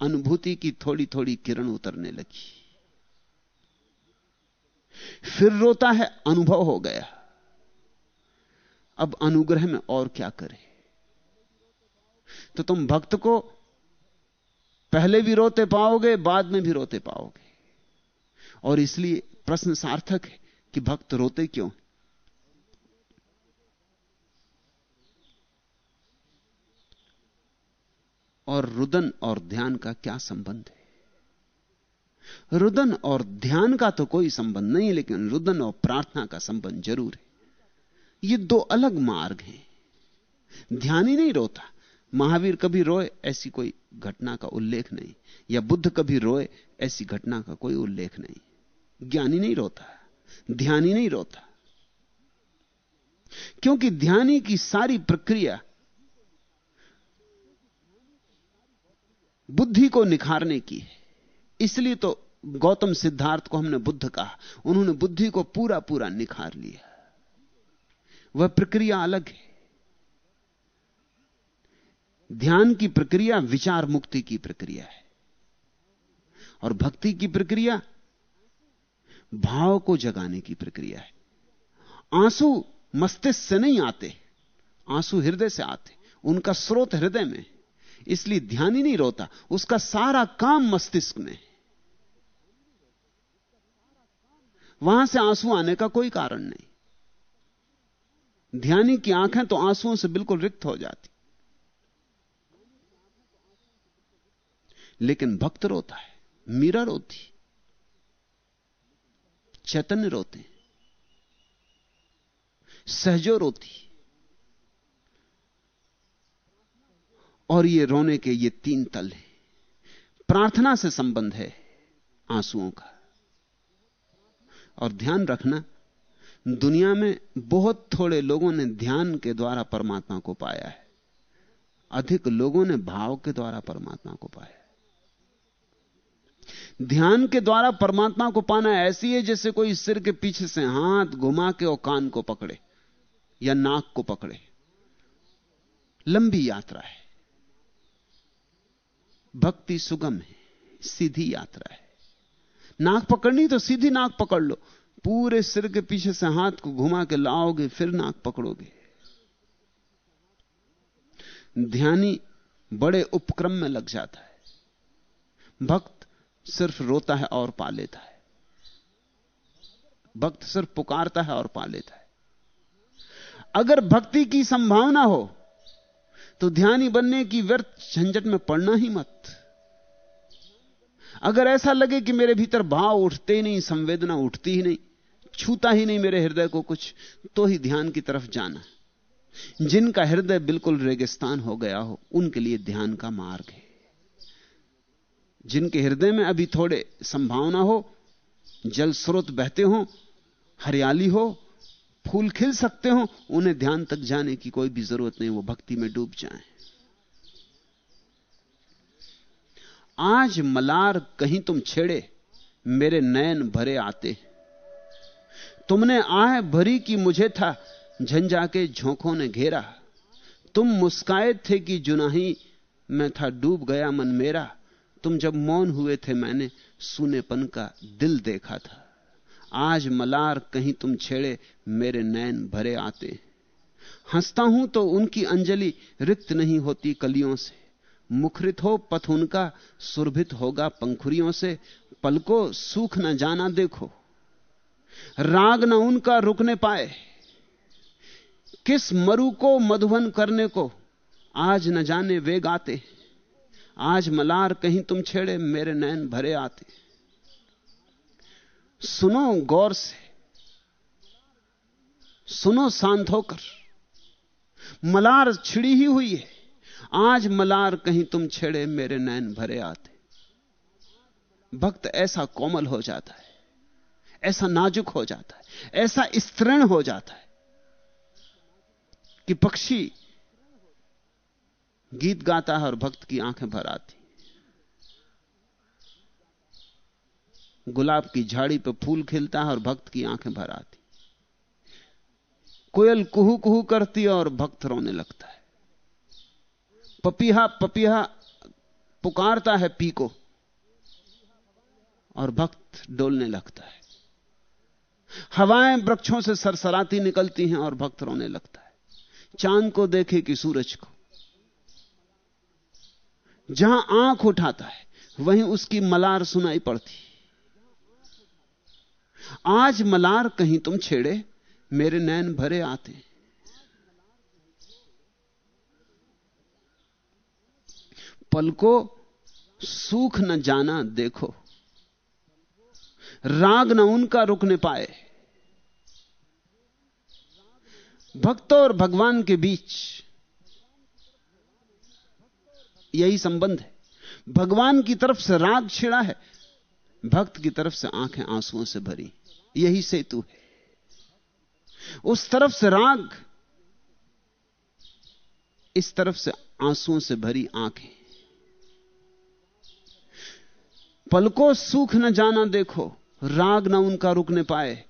अनुभूति की थोड़ी थोड़ी किरण उतरने लगी। फिर रोता है, अनुभव हो गया। अब अनुग्रह में और क्या करे? तो तुम भक्त को पहले भी रोते पाओगे, बाद में भी रोते पाओगे। और इसलिए प्रश्न सार्थक है कि भक्त रोते क्यों? और रुदन और ध्यान का क्या संबंध है? रुदन और ध्यान का तो कोई संबंध नहीं, लेकिन रुदन और प्रार्थना का संबंध ज़रूर है। ये दो अलग मार्ग हैं। ध्यान ही नहीं रोता। महावीर कभी रोए, ऐसी कोई घटना का उल्लेख नहीं। या बुद्ध कभी रोए, ऐसी घटना का कोई उल्लेख नहीं। ज्ञानी नहीं रोता, ध्यानी नहीं रोता। क्योंकि ध्यानी की सारी प्रक्रिया बुद्धि को निखारने की है। इसलिए तो गौतम सिद्धार्थ को हमने बुद्ध कहा। उन्होंने बुद्धि को पूरा पूरा निखार लिया। वह प्रक्रिया अलग है। ध्यान की प्रक्रिया विचार मुक्ति की प्रक्रिया है। और भक्ति की प्रक्रिया भाव को जगाने की प्रक्रिया है। आँसू मस्तिष्क से नहीं आते, आँसू हृदय से आते, उनका स्रोत हृदय में, इसलिए ध्यान ही नहीं रोता उसका सारा काम मस्तिष्क में वहाँ से आँसू आने का कोई कारण नहीं। ध्यानी की आँखें तो आंसुओं से बिल्कुल रिक्त हो जाती। लेकिन भक्त रोता है, मीरा रोती चैतन्य रोते सहजो रोती और ये रोने के ये तीन तल हैं। प्रार्थना से संबंध है आंसुओं का। और ध्यान रखना, दुनिया में बहुत थोड़े लोगों ने ध्यान के द्वारा परमात्मा को पाया है। अधिक लोगों ने भाव के द्वारा परमात्मा को पाया ध्यान के द्वारा परमात्मा को पाना ऐसी है जैसे कोई सिर के पीछे से हाथ घुमा के और कान को पकड़े या नाक को पकड़े। लंबी यात्रा है। भक्ति सुगम है, सीधी यात्रा है। नाक पकड़नी तो सीधी नाक पकड़ लो। पूरे सिर के पीछे से हाथ को घुमा के लाओगे, फिर नाक पकड़ोगे। ध्यानी बड़े उपक्रम में लग जाता है। भक्त सिर्फ़ रोता है और पा लेता है। भक्त सिर्फ़ पुकारता है और पा लेता है। अगर भक्ति की संभावना हो तो ध्यानी बनने की व्यर्थ झंझट में पड़ना ही मत। अगर ऐसा लगे कि मेरे भीतर भाव उठते ही नहीं, संवेदना उठती ही नहीं, छूता ही नहीं मेरे हृदय को कुछ तो ही ध्यान की तरफ़ जाना। जिनका हृदय बिल्कुल रेगिस्तान हो गया हो, उनके लिए ध्यान का मार्ग है। जिनके हृदय में अभी थोड़े संभावना हो, जल स्रोत बहते हो, हरियाली हो, फूल खिल सकते हो, उन्हें ध्यान तक जाने की कोई भी ज़रूरत नहीं, वो भक्ति में डूब जाएँ। आज मलार कहीं तुम छेड़े, मेरे नयन भरे आते। तुमने आह भरी की मुझे था, झंझा के झोंकों ने घेरा। तुम मुस्काए थे कि जुनाही, मैं था डूब गया मन मेरा। तुम जब मौन हुए थे, मैंने सुनेपन का दिल देखा था। आज मलार कहीं तुम छेड़े, मेरे नैन भरे आते हंसता हूँ तो उनकी अंजलि रिक्त नहीं होती कलियों से। मुखरित हो पथ उनका, सुरभित होगा पंखुरियों से। पलको सूख न जाना देखो, राग न उनका रुकने पाए। किस मरु को मधुबन करने को, आज न जाने वे गाते आज मलार कहीं तुम छेड़े, मेरे नैन भरे आते। सुनो गौर से, सुनो शांत होकर। मलार छिड़ी ही हुई है, आज मलार कहीं तुम छेड़े, मेरे नैन भरे आते। भक्त ऐसा कोमल हो जाता है, ऐसा नाजुक हो जाता है, ऐसा स्तृण हो जाता है कि पक्षी गीत गाता है और भक्त की आँखें भर आती गुलाब की झाड़ी पर फूल खिलता है और भक्त की आँखें भर आती कोयल कुहू कुहू करती है और भक्त रोने लगता है। पपीहा पपीहा पुकारता है पी को और भक्त डोलने लगता है। हवाएँ वृक्षों से सरसराती निकलती हैं और भक्त रोने लगता है। चाँद को देखे कि सूरज को जहाँ आँख उठाता है, वहीं उसकी मलार सुनाई पड़ती। आज मलार कहीं तुम छेड़े, मेरे नैन भरे आते। पल को सूख न जाना देखो, राग न उनका रुकने पाए। भक्त और भगवान के बीच यही संबंध है। भगवान की तरफ़ से राग छिड़ा है, भक्त की तरफ़ से आँखें आंसुओं से भरी। यही सेतु है। उस तरफ़ से राग, इस तरफ़ से आंसुओं से भरी आँखें। पलको सूख न जाना देखो, राग न उनका रुकने पाए।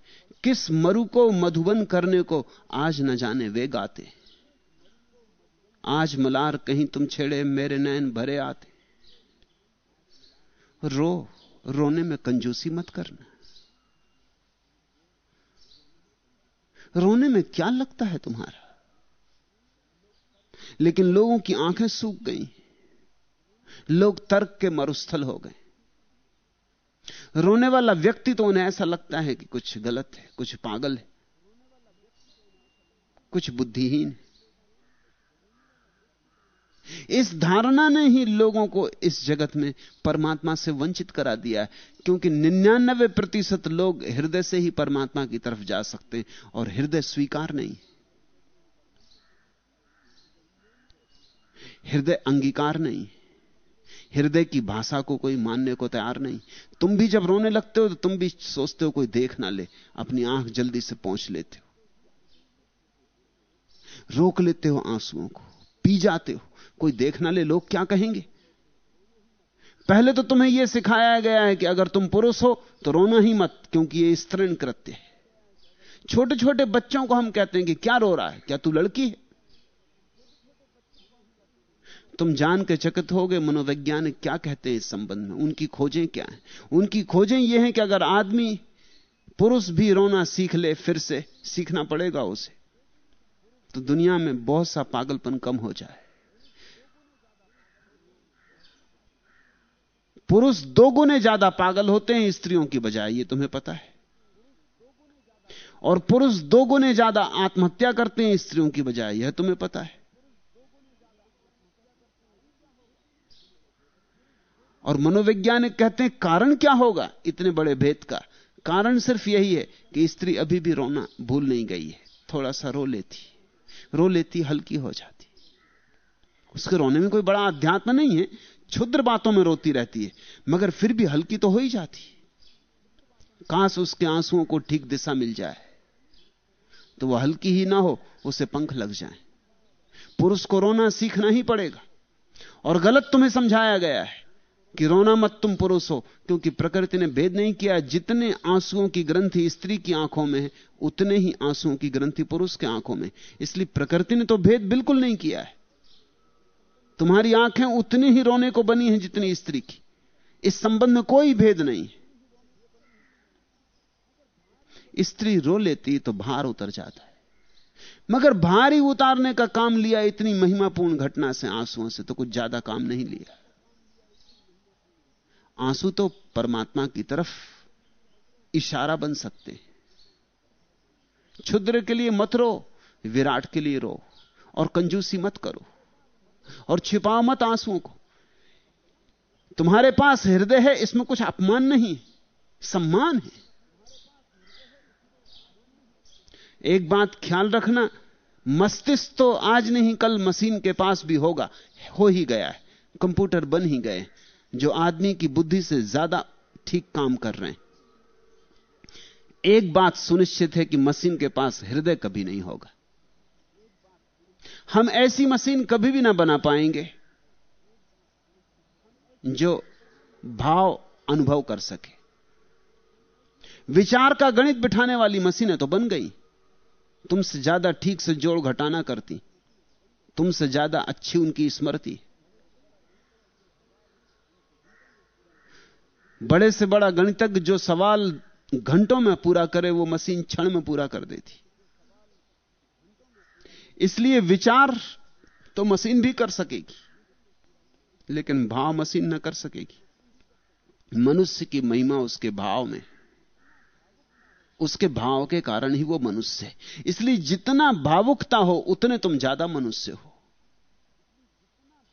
किस मरु को मधुबन करने को आज न जाने वे गाते। आज मलार कहीं तुम छेड़े, मेरे नैन भरे आते। रो, रोने में कंजूसी मत करना। रोने में क्या लगता है तुम्हारा? लेकिन लोगों की आँखें सूख गई। लोग तर्क के मरुस्थल हो गए। रोने वाला व्यक्ति तो उन्हें ऐसा लगता है कि कुछ गलत है, कुछ पागल है, कुछ बुद्धिहीन है। इस धारणा ने ही लोगों को इस जगत में परमात्मा से वंचित करा दिया है, क्योंकि निन्यानबे प्रतिशत लोग हृदय से ही परमात्मा की तरफ़ जा सकते हैं और हृदय स्वीकार नहीं हृदय अंगीकार नहीं हृदय की भाषा को कोई मानने को तैयार नहीं तुम भी जब रोने लगते हो तो तुम भी सोचते हो कोई देख ना ले, अपनी आँख जल्दी से पहुँच लेते हो। रोक लेते हो आंसुओं को। पी जाते हो। कोई देख ना ले, लोग क्या कहेंगे? पहले तो तुम्हें यह सिखाया गया है कि अगर तुम पुरुष हो तो रोना ही मत, क्योंकि यह स्त्रीण कृत्य है। छोटे छोटे बच्चों को हम कहते हैं कि क्या रो रहा है? क्या तू लड़की है? तुम जान के चकित होगे, मनोवैज्ञानिक क्या कहते हैं इस संबंध में? उनकी खोजें क्या हैं? उनकी खोजें यह हैं कि अगर आदमी पुरुष भी रोना सीख ले, फिर से सीखना पड़ेगा उसे। तो दुनिया में बहुत सा पागलपन कम हो जाए। पुरुष दो गुने ज़्यादा पागल होते हैं स्त्रियों की बजाय, ये तुम्हें पता है। और पुरुष दो गुने ज़्यादा आत्महत्या करते हैं स्त्रियों की बजाय, यह तुम्हें पता है। और मनोवैज्ञानिक कहते हैं, कारण क्या होगा इतने बड़े भेद का? कारण सिर्फ़ यही है कि स्त्री अभी भी रोना भूल नहीं गई है, थोड़ा सा रो लेती रो लेती, हल्की हो जाती। उसके रोने में कोई बड़ा अध्यात्म नहीं है, क्षुद्र बातों में रोती रहती है, मगर फिर भी हल्की तो हो ही जाती। काश उसके आंसुओं को ठीक दिशा मिल जाए तो वह हल्की ही ना हो, उसे पंख लग जाए। पुरुष को रोना सीखना ही पड़ेगा, और गलत तुम्हें समझाया गया है। कि रोना मत तुम पुरुष हो क्योंकि प्रकृति ने भेद नहीं किया। जितने आंसुओं की ग्रंथि स्त्री की आँखों में है, उतने ही आंसुओं की ग्रंथि पुरुष के आँखों में इसलिए प्रकृति ने तो भेद बिल्कुल नहीं किया है। तुम्हारी आँखें उतनी ही रोने को बनी हैं जितनी स्त्री की। इस संबंध में कोई भेद नहीं स्त्री रो लेती तो भार उतर जाता है। मगर भारी उतारने का काम लिया इतनी महिमापूर्ण घटना से आंसुओं से तो कुछ ज़्यादा काम नहीं लिया। आँसू तो परमात्मा की तरफ़ इशारा बन सकते हैं। क्षुद्र के लिए मत रो, विराट के लिए रो, और कंजूसी मत करो, और छिपाओ मत आंसुओं को। तुम्हारे पास हृदय है, इसमें कुछ अपमान नहीं सम्मान है। एक बात ख्याल रखना, मस्तिष्क तो आज नहीं, कल मशीन के पास भी होगा, हो ही गया है, कंप्यूटर बन ही गए जो आदमी की बुद्धि से ज़्यादा ठीक काम कर रहे हैं। एक बात सुनिश्चित है कि मशीन के पास हृदय कभी नहीं होगा। हम ऐसी मशीन कभी भी ना बना पाएँगे जो भाव अनुभव कर सके। विचार का गणित बिठाने वाली मशीनें तो बन गई। तुमसे ज़्यादा ठीक से जोड़ घटाना करती, तुमसे ज़्यादा अच्छी उनकी स्मृति। बड़े से बड़ा गणितज्ञ जो सवाल घंटों में पूरा करे, वो मशीन क्षण में पूरा कर देती। इसलिए विचार तो मशीन भी कर सकेगी, लेकिन भाव मशीन न कर सकेगी। मनुष्य की महिमा उसके भाव में उसके भाव के कारण ही वो मनुष्य है। इसलिए जितना भावुकता हो, उतने तुम ज़्यादा मनुष्य हो।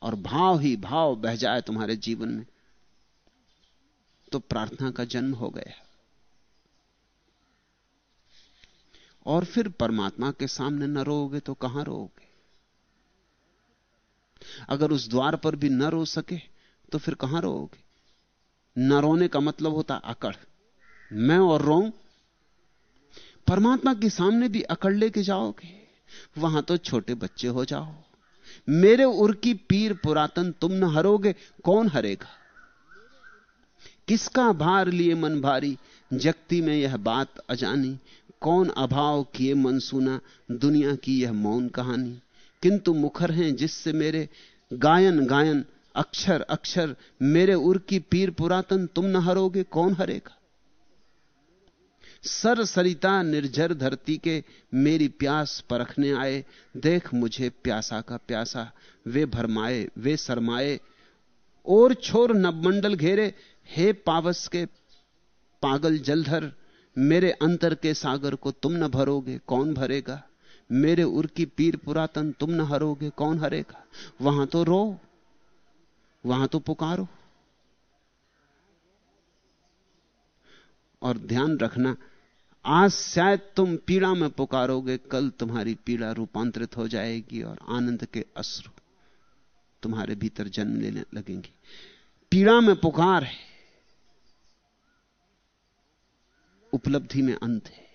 और भाव ही भाव बह जाए तुम्हारे जीवन में। तो प्रार्थना का जन्म हो गया और फिर परमात्मा के सामने न रोगे तो कहाँ रोगे अगर उस द्वार पर भी न रो सके तो फिर कहाँ रोगे न रोने का मतलब होता अकड़। मैं और रो परमात्मा के सामने भी अकड़ लेके जाओगे? वहाँ तो छोटे बच्चे हो जाओ। मेरे उर की पीर पुरातन तुम न हरोगे, कौन हरेगा? किसका भार लिए मन भारी? जगती में यह बात अजानी। कौन अभाव किए मन सुना? दुनिया की यह मौन कहानी। किंतु मुखर हैं जिससे मेरे गायन गायन, अक्षर अक्षर, मेरे उर की पीर पुरातन, तुम न हरोगे, कौन हरेगा? सर सरिता निर्जर धरती के मेरी प्यास परखने आए। देख मुझे प्यासा का प्यासा, वे भरमाए, वे शरमाए और छोर नवमंडल घेरे हे पावस के पागल जलधर, मेरे अंतर के सागर को तुम न भरोगे, कौन भरेगा? मेरे उर की पीर पुरातन तुम न हरोगे, कौन हरेगा? वहाँ तो रो, वहाँ तो पुकारो। और ध्यान रखना, आज शायद तुम पीड़ा में पुकारोगे, कल तुम्हारी पीड़ा रूपांतरित हो जाएगी और आनंद के अश्रु तुम्हारे भीतर जन्म लेने लगेंगे। पीड़ा में पुकार है। उपलब्धि में अंत है।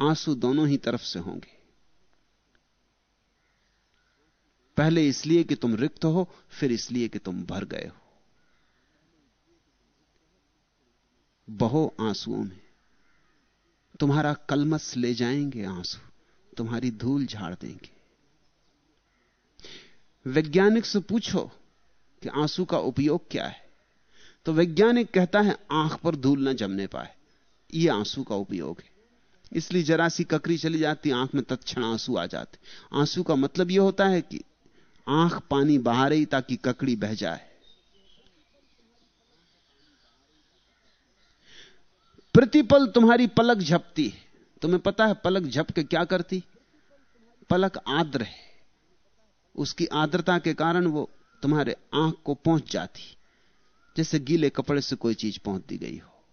आँसू दोनों ही तरफ़ से होंगे। पहले इसलिए कि तुम रिक्त हो, फिर इसलिए कि तुम भर गए हो। बहो आंसुओं में। तुम्हारा कलमस ले जाएँगे आँसू, तुम्हारी धूल झाड़ देंगे। वैज्ञानिक से पूछो कि आँसू का उपयोग क्या है। तो वैज्ञानिक कहता है, आँख पर धूल ना जमने पाए। यह आँसू का उपयोग है। इसलिए जरा सी ककरी चली जाती, आँख में तत्क्षण आँसू आ जाते। आँसू का मतलब यह होता है कि आँख पानी बहा रही ताकि ककड़ी बह जाए। प्रतिपल तुम्हारी पलक झपती है। तुम्हें पता है पलक झप के क्या करती? पलक आर्द्र है। उसकी आर्द्रता के कारण वो तुम्हारे आँख को पहुँच जाती। जैसे गीले कपड़े से कोई चीज़ पहुँच दी गई हो।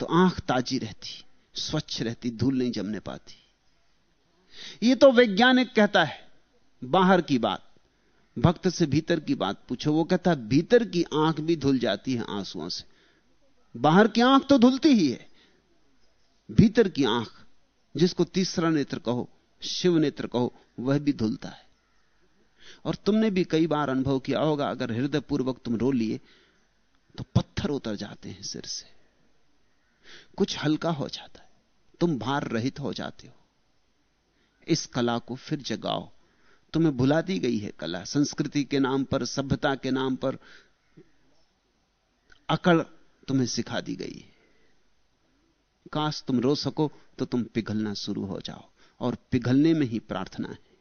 तो आँख ताजी रहती, स्वच्छ रहती, धूल नहीं जमने पाती। ये तो वैज्ञानिक कहता है, बाहर की बात, भक्त से भीतर की बात पूछो, वो कहता है, भीतर की आँख भी धुल जाती है आंसुओं से। बाहर की आँख तो धुलती ही है। भीतर की आँख, जिसको तीसरा नेत्र कहो, शिव नेत्र कहो, वह भी धुलता है। और तुमने भी कई बार अनुभव किया होगा, अगर हृदय पूर्वक तुम रो लिए तो पत्थर उतर जाते हैं सिर से। कुछ हल्का हो जाता है। तुम भार रहित हो जाते हो। इस कला को फिर जगाओ। तुम्हें भुला दी गई है कला। संस्कृति के नाम पर, सभ्यता के नाम पर अकड़ तुम्हें सिखा दी गई है। काश तुम रो सको तो तुम पिघलना शुरू हो जाओ। और पिघलने में ही प्रार्थना है।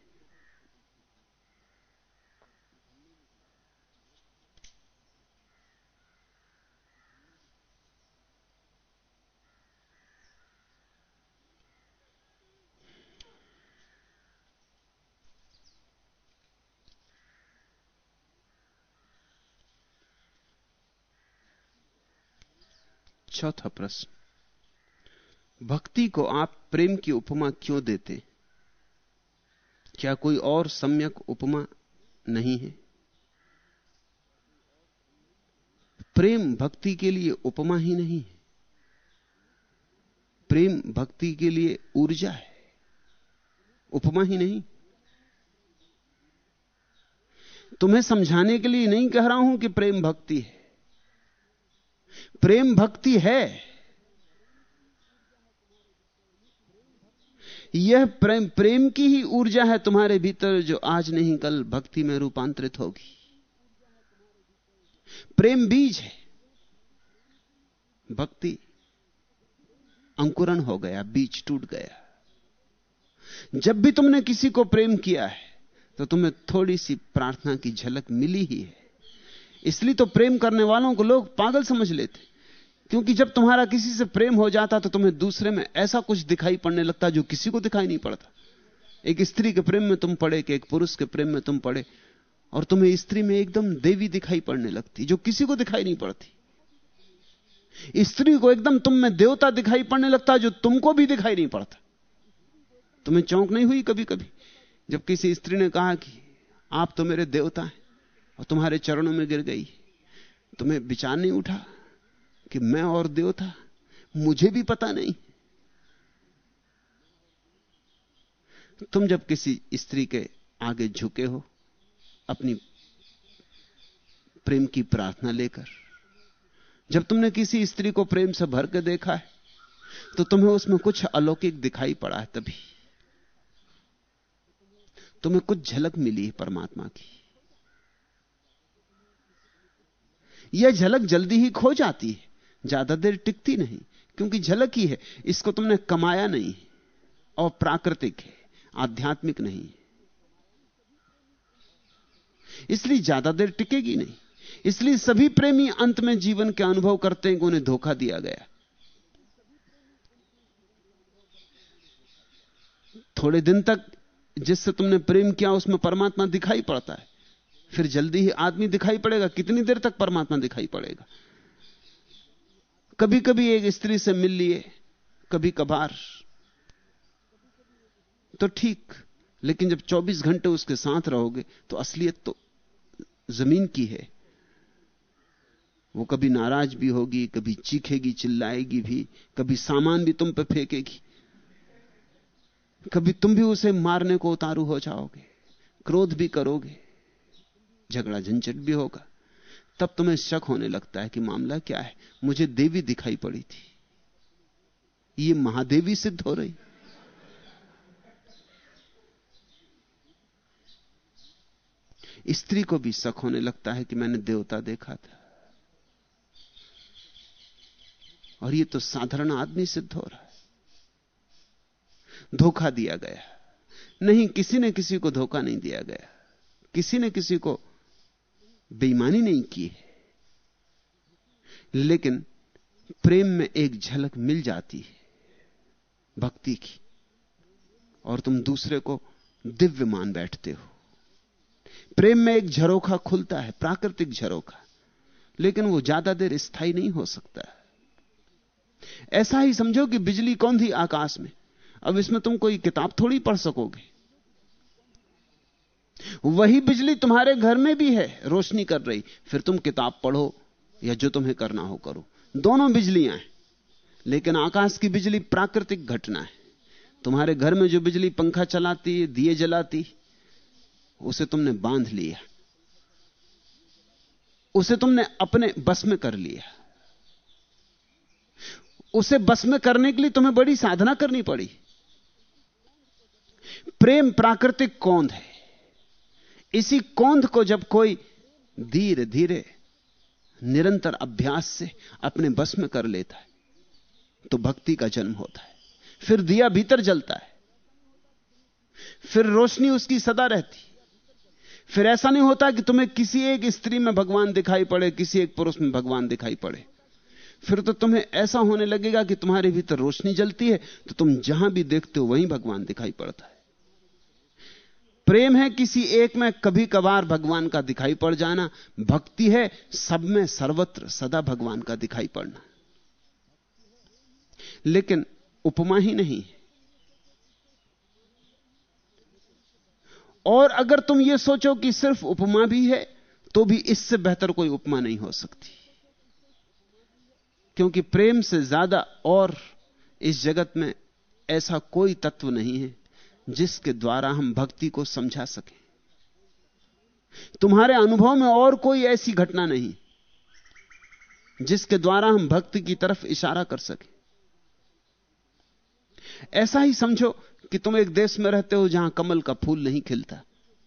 चौथा प्रश्न। भक्ति को आप प्रेम की उपमा क्यों देते? क्या कोई और सम्यक उपमा नहीं है? प्रेम भक्ति के लिए उपमा ही नहीं है। प्रेम भक्ति के लिए ऊर्जा है। उपमा ही नहीं। तुम्हें समझाने के लिए नहीं कह रहा हूँ कि प्रेम भक्ति है। प्रेम भक्ति है। यह प्रेम प्रेम की ही ऊर्जा है तुम्हारे भीतर जो आज नहीं, कल भक्ति में रूपांतरित होगी। प्रेम बीज है। भक्ति, अंकुरण हो गया, बीज टूट गया। जब भी तुमने किसी को प्रेम किया है तो तुम्हें थोड़ी सी प्रार्थना की झलक मिली ही है। इसलिए तो प्रेम करने वालों को लोग पागल समझ लेते क्योंकि जब तुम्हारा किसी से प्रेम हो जाता तो तुम्हें दूसरे में ऐसा कुछ दिखाई पड़ने लगता जो किसी को दिखाई नहीं पड़ता। एक स्त्री के प्रेम में तुम पड़े कि एक पुरुष के प्रेम में तुम पड़े, और तुम्हें स्त्री में एकदम देवी दिखाई पड़ने लगती, जो किसी को दिखाई नहीं पड़ती। स्त्री को एकदम तुम में देवता दिखाई पड़ने लगता जो तुमको भी दिखाई नहीं पड़ता। तुम्हें चौंक नहीं हुई कभी कभी जब किसी स्त्री ने कहा कि आप तो मेरे देवता हैं और तुम्हारे चरणों में गिर गई। तुम्हें विचार नहीं उठा कि मैं और देव था? मुझे भी पता नहीं। तुम जब किसी स्त्री के आगे झुके हो, अपनी प्रेम की प्रार्थना लेकर, जब तुमने किसी स्त्री को प्रेम से भर के देखा है तो तुम्हें उसमें कुछ अलौकिक दिखाई पड़ा है तभी। तुम्हें कुछ झलक मिली है परमात्मा की। यह झलक जल्दी ही खो जाती है। ज़्यादा देर टिकती नहीं, क्योंकि झलक ही है। इसको तुमने कमाया नहीं और प्राकृतिक है, आध्यात्मिक नहीं इसलिए ज़्यादा देर टिकेगी नहीं। इसलिए सभी प्रेमी अंत में जीवन के अनुभव करते हैं कि उन्हें धोखा दिया गया। थोड़े दिन तक जिससे तुमने प्रेम किया, उसमें परमात्मा दिखाई पड़ता है। फिर जल्दी ही आदमी दिखाई पड़ेगा। कितनी देर तक परमात्मा दिखाई पड़ेगा? कभी कभी एक स्त्री से मिल लिए कभी कभार तो ठीक, लेकिन जब 24 घंटे उसके साथ रहोगे तो असलियत तो ज़मीन की है। वो कभी नाराज़ भी होगी, कभी चीखेगी, चिल्लाएगी भी, कभी सामान भी तुम पे फेंकेगी। कभी तुम भी उसे मारने को उतारू हो जाओगे, क्रोध भी करोगे। झगड़ा झंझट भी होगा। तब तुम्हें शक होने लगता है कि मामला क्या है। मुझे देवी दिखाई पड़ी थी। ये महादेवी सिद्ध हो रही। स्त्री को भी शक होने लगता है कि मैंने देवता देखा था। और ये तो साधारण आदमी सिद्ध हो रहा है। धोखा दिया गया। नहीं, किसी ने किसी को धोखा नहीं दिया गया। किसी ने किसी को बेईमानी नहीं की है। लेकिन प्रेम में एक झलक मिल जाती है, भक्ति की। और तुम दूसरे को दिव्य मान बैठते हो। प्रेम में एक झरोखा खुलता है, प्राकृतिक झरोखा। लेकिन वो ज़्यादा देर स्थायी नहीं हो सकता। ऐसा ही समझो कि बिजली कौन थी आकाश में। अब इसमें तुम कोई किताब थोड़ी पढ़ सकोगे। वही बिजली तुम्हारे घर में भी है, रोशनी कर रही। फिर तुम किताब पढ़ो या जो तुम्हें करना हो करो। दोनों बिजलियाँ हैं, लेकिन आकाश की बिजली प्राकृतिक घटना है। तुम्हारे घर में जो बिजली पंखा चलाती है दिए जलाती, उसे तुमने बाँध लिया। उसे तुमने अपने बस में कर लिया। उसे बस में करने के लिए तुम्हें बड़ी साधना करनी पड़ी। प्रेम प्राकृतिक कौंध है। इसी कौंध को जब कोई धीरे धीरे, निरंतर अभ्यास से अपने बस में कर लेता है तो भक्ति का जन्म होता है। फिर दिया भीतर जलता है। फिर रोशनी उसकी सदा रहती फिर ऐसा नहीं होता कि तुम्हें किसी एक स्त्री में भगवान दिखाई पड़े, किसी एक पुरुष में भगवान दिखाई पड़े। फिर तो तुम्हें ऐसा होने लगेगा कि तुम्हारे भीतर रोशनी जलती है तो तुम जहाँ भी देखते हो, वहीं भगवान दिखाई पड़ता है। प्रेम है किसी एक में, कभी कभार भगवान का दिखाई पड़ जाना। भक्ति है सब में सर्वत्र सदा भगवान का दिखाई पड़ना। लेकिन उपमा ही नहीं और अगर तुम यह सोचो कि सिर्फ़ उपमा भी है तो भी इससे बेहतर कोई उपमा नहीं हो सकती। क्योंकि प्रेम से ज़्यादा और इस जगत में ऐसा कोई तत्व नहीं है जिसके द्वारा हम भक्ति को समझा सकें। तुम्हारे अनुभव में और कोई ऐसी घटना नहीं, जिसके द्वारा हम भक्ति की तरफ़ इशारा कर सकें। ऐसा ही समझो कि तुम एक देश में रहते हो जहाँ कमल का फूल नहीं खिलता,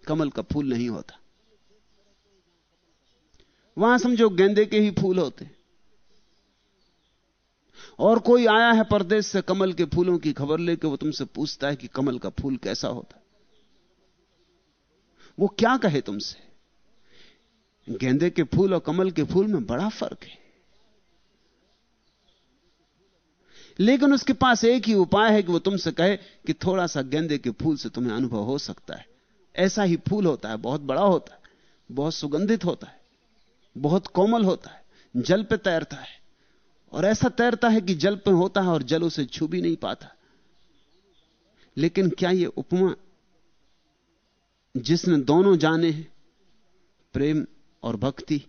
कमल का फूल नहीं होता। वहाँ समझो गेंदे के ही फूल होते। और कोई आया है परदेश से कमल के फूलों की खबर लेके, वो तुमसे पूछता है कि कमल का फूल कैसा होता वो क्या कहे तुमसे? गेंदे के फूल और कमल के फूल में बड़ा फ़र्क है। लेकिन उसके पास एक ही उपाय है कि वो तुमसे कहे कि थोड़ा सा गेंदे के फूल से तुम्हें अनुभव हो सकता है। ऐसा ही फूल होता है, बहुत बड़ा होता है, बहुत सुगंधित होता है, बहुत कोमल होता है, जल पे तैरता है। और ऐसा तैरता है कि जल पर होता है और जल उसे छू भी नहीं पाता। लेकिन क्या यह उपमा जिसने दोनों जाने हैं, प्रेम और भक्ति,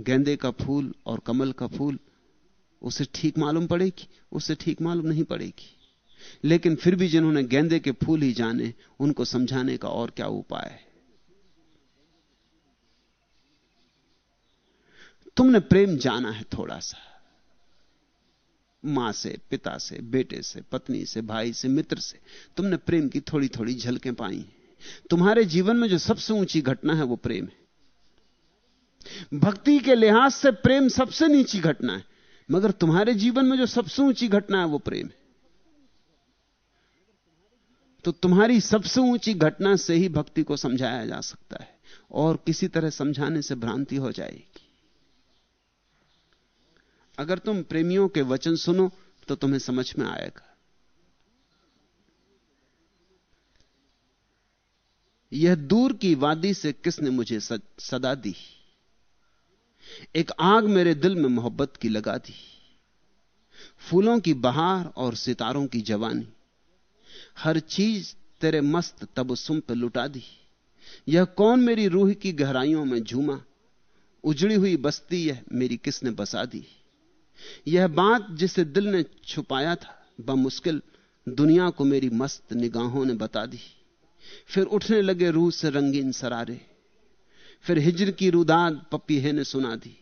गेंदे का फूल और कमल का फूल, उसे ठीक मालूम पड़ेगी? उसे ठीक मालूम नहीं पड़ेगी। लेकिन फिर भी जिन्होंने गेंदे के फूल ही जाने, उनको समझाने का और क्या उपाय है? तुमने प्रेम जाना है थोड़ा सा। माँ से, पिता से, बेटे से, पत्नी से, भाई से, मित्र से, तुमने प्रेम की थोड़ी थोड़ी झलकें पाई तुम्हारे जीवन में जो सबसे ऊँची घटना है वो प्रेम है। भक्ति के लिहाज से प्रेम सबसे नीची घटना है, मगर तुम्हारे जीवन में जो सबसे ऊँची घटना है वो प्रेम है। तो तुम्हारी सबसे ऊँची घटना से ही भक्ति को समझाया जा सकता है, और किसी तरह समझाने से भ्रांति हो जाएगी। अगर तुम प्रेमियों के वचन सुनो तो तुम्हें समझ में आएगा। यह दूर की वादी से किसने मुझे सदा दी? एक आग मेरे दिल में मोहब्बत की लगा दी। फूलों की बहार और सितारों की जवानी। हर चीज़ तेरे मस्त तबसुम पे लुटा दी। यह कौन मेरी रूह की गहराइयों में झूमा? उजड़ी हुई बस्ती यह मेरी किसने बसा दी? यह बात जिसे दिल ने छुपाया था, बमुश्किल, दुनिया को मेरी मस्त निगाहों ने बता दी। फिर उठने लगे रूह से रंगीन सरारे। फिर हिजर की रुदाद पपीहे ने सुना दी।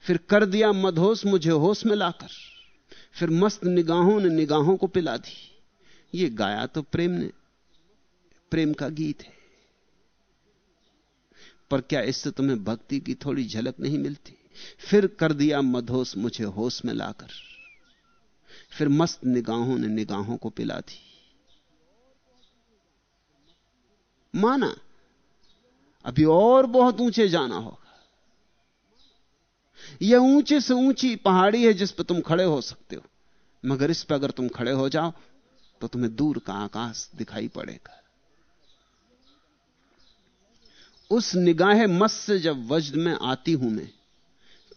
फिर कर दिया मधोस मुझे होश में लाकर। फिर मस्त निगाहों ने निगाहों को पिला दी। ये गाया तो प्रेम ने, प्रेम का गीत है। पर क्या इससे तुम्हें भक्ति की थोड़ी झलक नहीं मिलती? फिर कर दिया मधोस मुझे होश में लाकर। फिर मस्त निगाहों ने निगाहों को पिला दी। माना, अभी और बहुत ऊँचे जाना होगा। यह ऊँचे से ऊँची पहाड़ी है जिस पर तुम खड़े हो सकते हो। मगर इस पर अगर तुम खड़े हो जाओ तो तुम्हें दूर का आकाश दिखाई पड़ेगा। उस निगाह मस्त से जब वज्द में आती हूँ मैं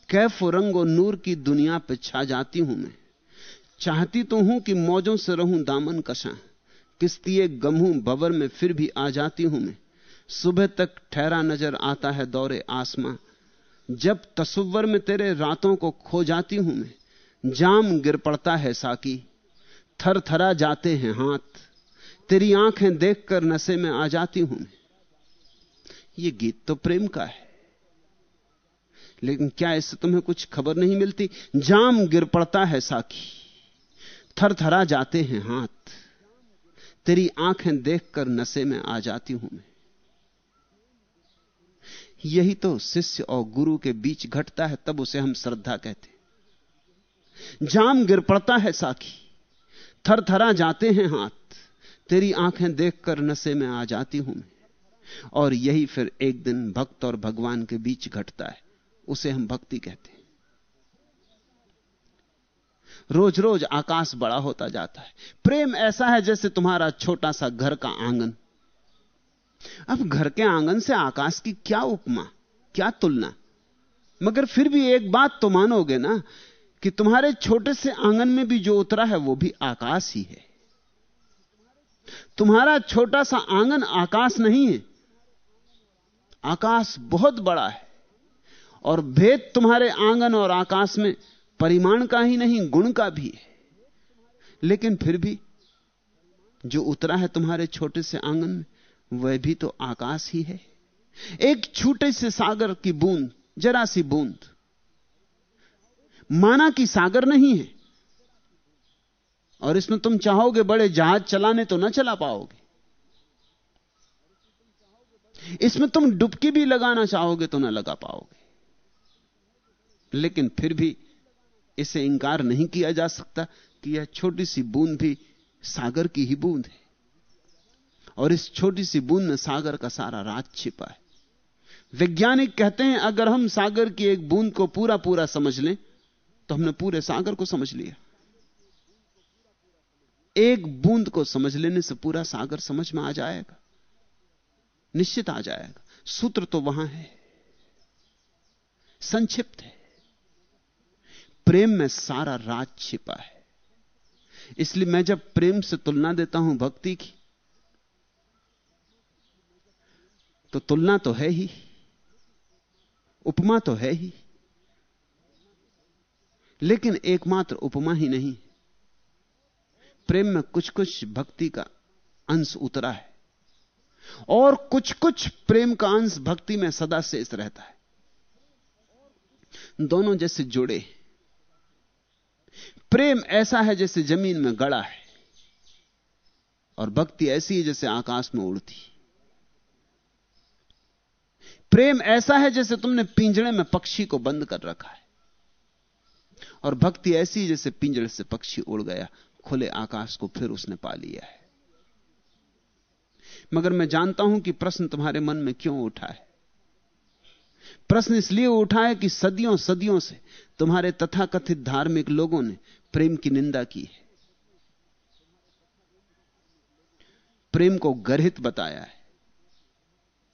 कैफ रंग और नूर की दुनिया पे छा जाती हूँ मैं। चाहती तो हूँ कि मौजों से रहूँ दामन कशा। किस्तिए गमहू बबर में फिर भी आ जाती हूँ मैं। सुबह तक ठहरा नज़र आता है दौरे आसमां। जब तस्वर में तेरे रातों को खो जाती हूँ मैं, जाम गिर पड़ता है साकी। थर थरा जाते हैं हाथ, तेरी आँखें देखकर नशे में आ जाती हूँ मैं। ये गीत तो प्रेम का है। लेकिन क्या इससे तुम्हें कुछ खबर नहीं मिलती? जाम गिर पड़ता है साकी थर थरा जाते हैं हाथ। तेरी आँखें देखकर नशे में आ जाती हूँ मैं। यही तो शिष्य और गुरु के बीच घटता है, तब उसे हम श्रद्धा कहते जाम गिर पड़ता है साखी। थर थरा जाते हैं हाथ। तेरी आँखें देखकर नशे में आ जाती हूँ मैं। और यही फिर एक दिन भक्त और भगवान के बीच घटता है। उसे हम भक्ति कहते हैं। रोज रोज आकाश बड़ा होता जाता है। प्रेम ऐसा है जैसे तुम्हारा छोटा सा घर का आँगन। अब घर के आँगन से आकाश की क्या उपमा, क्या तुलना? मगर फिर भी एक बात तो मानोगे ना, कि तुम्हारे छोटे से आँगन में भी जो उतरा है वो भी आकाश ही है। तुम्हारा छोटा सा आँगन आकाश नहीं है। आकाश बहुत बड़ा है। और भेद तुम्हारे आँगन और आकाश में परिमाण का ही नहीं, गुण का भी है। लेकिन फिर भी जो उतरा है तुम्हारे छोटे से आँगन में, वह भी तो आकाश ही है। एक छोटे से सागर की बूंद, जरा सी बूंद। माना कि सागर नहीं है, और इसमें तुम चाहोगे बड़े जहाज़ चलाने तो ना चला पाओगे। इसमें तुम डुबकी भी लगाना चाहोगे तो ना लगा पाओगे। लेकिन फिर भी इसे इंकार नहीं किया जा सकता कि यह छोटी सी बूंद भी सागर की ही बूंद है। और इस छोटी सी बूंद में सागर का सारा राज छिपा है। वैज्ञानिक कहते हैं, अगर हम सागर की एक बूंद को पूरा पूरा समझ लें तो हमने पूरे सागर को समझ लिया। एक बूंद को समझ लेने से पूरा सागर समझ में आ जाएगा। निश्चित आ जाएगा। सूत्र तो वहाँ है। संक्षिप्त है। प्रेम में सारा राज छिपा है। इसलिए मैं जब प्रेम से तुलना देता हूँ भक्ति की तो तुलना तो है ही, उपमा तो है ही, लेकिन एकमात्र उपमा ही नहीं। प्रेम में कुछ कुछ भक्ति का अंश उतरा है, और कुछ कुछ प्रेम का अंश भक्ति में सदा शेष रहता है। दोनों जैसे जुड़े प्रेम ऐसा है जैसे ज़मीन में गड़ा है और भक्ति ऐसी है जैसे आकाश में उड़ती प्रेम ऐसा है जैसे तुमने पिंजड़े में पक्षी को बंद कर रखा है और भक्ति ऐसी जैसे पिंजड़े से पक्षी उड़ गया, खुले आकाश को फिर उसने पा लिया है। मगर मैं जानता हूँ कि प्रश्न तुम्हारे मन में क्यों उठा है? प्रश्न इसलिए उठा है कि सदियों सदियों से तुम्हारे तथाकथित धार्मिक लोगों ने प्रेम की निंदा की है। प्रेम को गर्हित बताया है।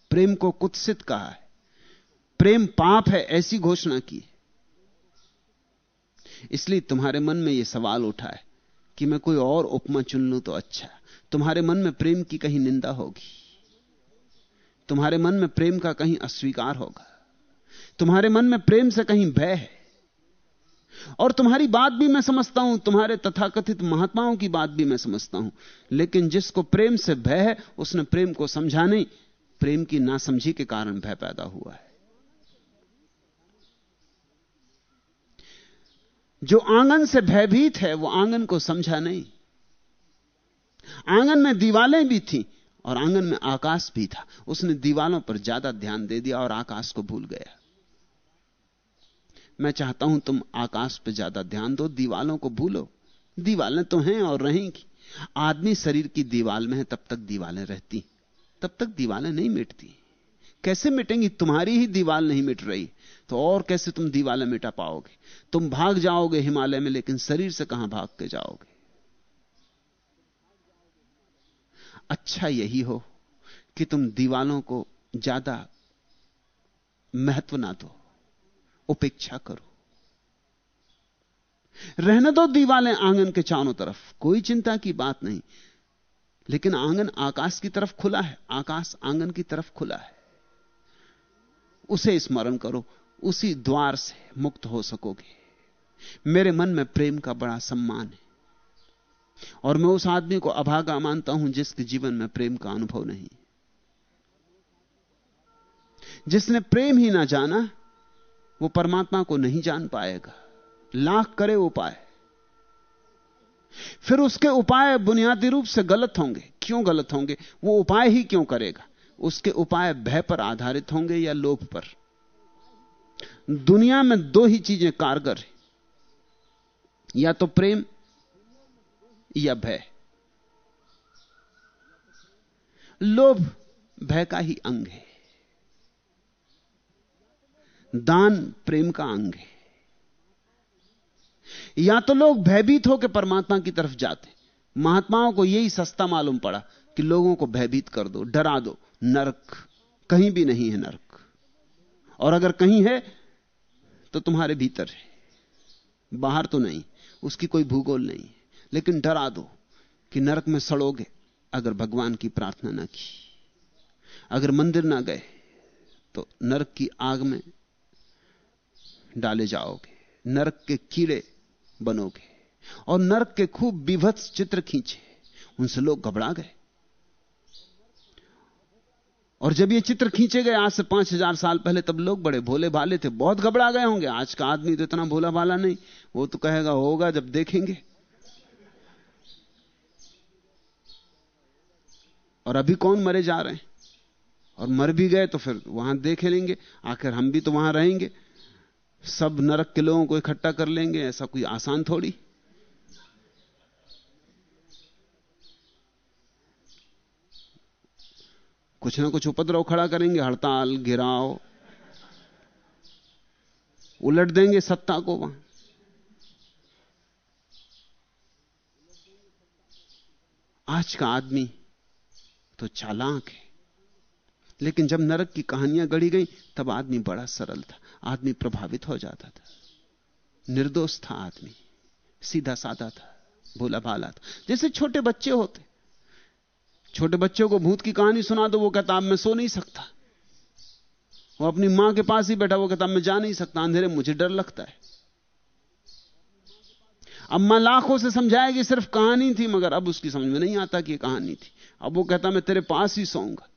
प्रेम को कुत्सित कहा है। प्रेम पाप है ऐसी घोषणा की इसलिए तुम्हारे मन में यह सवाल उठा है कि मैं कोई और उपमा चुन लूँ तो अच्छा। तुम्हारे मन में प्रेम की कहीं निंदा होगी? तुम्हारे मन में प्रेम का कहीं अस्वीकार होगा? तुम्हारे मन में प्रेम से कहीं भय है? और तुम्हारी बात भी मैं समझता हूँ, तुम्हारे तथाकथित महात्माओं की बात भी मैं समझता हूँ। लेकिन जिसको प्रेम से भय है, उसने प्रेम को समझा नहीं। प्रेम की नासमझी के कारण भय पैदा हुआ है। जो आँगन से भयभीत है, वो आँगन को समझा नहीं। आँगन में दीवालें भी थी और आँगन में आकाश भी था। उसने दीवालों पर ज़्यादा ध्यान दे दिया और आकाश को भूल गया। मैं चाहता हूँ तुम आकाश पर ज़्यादा ध्यान दो, दीवालों को भूलो। दीवालें तो हैं और रहेंगी। आदमी शरीर की दीवाल में है, तब तक दीवालें रहती। तब तक दीवालें नहीं मिटती। कैसे मिटेंगी? तुम्हारी ही दीवाल नहीं मिट रही। तो और कैसे तुम दीवालें मिटा पाओगे? तुम भाग जाओगे हिमालय में, लेकिन शरीर से कहाँ भाग के जाओगे? अच्छा यही हो कि तुम दीवालों को ज़्यादा महत्व ना दो। उपेक्षा करो। रहने दो दीवालें आँगन के चारों तरफ़, कोई चिंता की बात नहीं। लेकिन आँगन आकाश की तरफ़ खुला है, आकाश आँगन की तरफ़ खुला है। उसे स्मरण करो, उसी द्वार से मुक्त हो सकोगे। मेरे मन में प्रेम का बड़ा सम्मान है। और मैं उस आदमी को अभागा मानता हूँ जिसके जीवन में प्रेम का अनुभव नहीं। जिसने प्रेम ही ना जाना वो परमात्मा को नहीं जान पाएगा। लाख करे उपाय। फिर उसके उपाय बुनियादी रूप से गलत होंगे। क्यों गलत होंगे? वो उपाय ही क्यों करेगा? उसके उपाय भय पर आधारित होंगे या लोभ पर? दुनिया में दो ही चीज़ें कारगर हैं। या तो प्रेम या भय। लोभ, भय का ही अंग है। दान प्रेम का अंग है। या तो लोग भयभीत होकर परमात्मा की तरफ़ जाते। महात्माओं को यही सस्ता मालूम पड़ा कि लोगों को भयभीत कर दो, डरा दो। नरक कहीं भी नहीं है नरक। और अगर कहीं है तो तुम्हारे भीतर है। बाहर तो नहीं, उसकी कोई भूगोल नहीं लेकिन डरा दो कि नरक में सड़ोगे अगर भगवान की प्रार्थना ना की। अगर मंदिर ना गए तो नरक की आग में डाले जाओगे, नरक के कीड़े बनोगे, और नरक के खूब विभत्स चित्र खींचे, उनसे लोग घबरा गए। और जब ये चित्र खींचे गए, आज से पाँच हज़ार साल पहले, तब लोग बड़े भोले भाले थे, बहुत घबरा गए होंगे। आज का आदमी तो इतना भोला भाला नहीं, वो तो कहेगा, होगा जब देखेंगे। और अभी कौन मरे जा रहे हैं? और मर भी गए तो फिर वहाँ देख लेंगे, आखिर हम भी तो वहाँ रहेंगे। सब नरक के लोगों को इकट्ठा कर लेंगे, ऐसा कोई आसान थोड़ी? कुछ ना कुछ उपद्रव खड़ा करेंगे, हड़ताल गिराव उलट देंगे सत्ता को वहाँ। आज का आदमी तो चालाक है। लेकिन जब नरक की कहानियाँ गढ़ी गई, तब आदमी बड़ा सरल था। आदमी प्रभावित हो जाता था। निर्दोष था आदमी। सीधा साधा था। भोला भाला था। जैसे छोटे बच्चे होते। छोटे बच्चों को भूत की कहानी सुना दो, वो कहता मैं सो नहीं सकता। वो अपनी माँ के पास ही बैठा, वो कहता मैं जा नहीं सकता। अंधेरे मुझे डर लगता है। अम्मा लाखों से समझाएगी, सिर्फ़ कहानी थी, मगर अब उसकी समझ में नहीं आता कि कहानी थी। अब वो कहता, मैं तेरे पास ही सोऊँगा।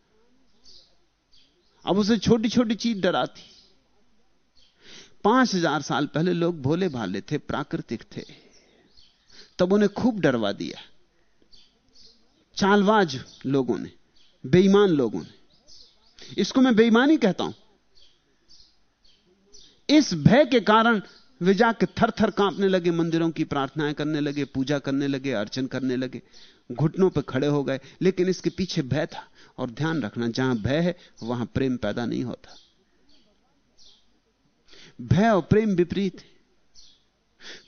अब उसे छोटी छोटी चीज़ डराती। पाँच हज़ार साल पहले लोग भोले भाले थे, प्राकृतिक थे। तब उन्हें खूब डरवा दिया। चालबाज लोगों ने, बेईमान लोगों ने। इसको मैं बेईमानी कहता हूँ। इस भय के कारण वे जाके थर थर कांपने लगे, मंदिरों की प्रार्थनाएँ करने लगे, पूजा करने लगे, अर्चन करने लगे, घुटनों पर खड़े हो गए। लेकिन इसके पीछे भय था। और ध्यान रखना, जहाँ भय है, वहाँ प्रेम पैदा नहीं होता। भय और प्रेम विपरीत है।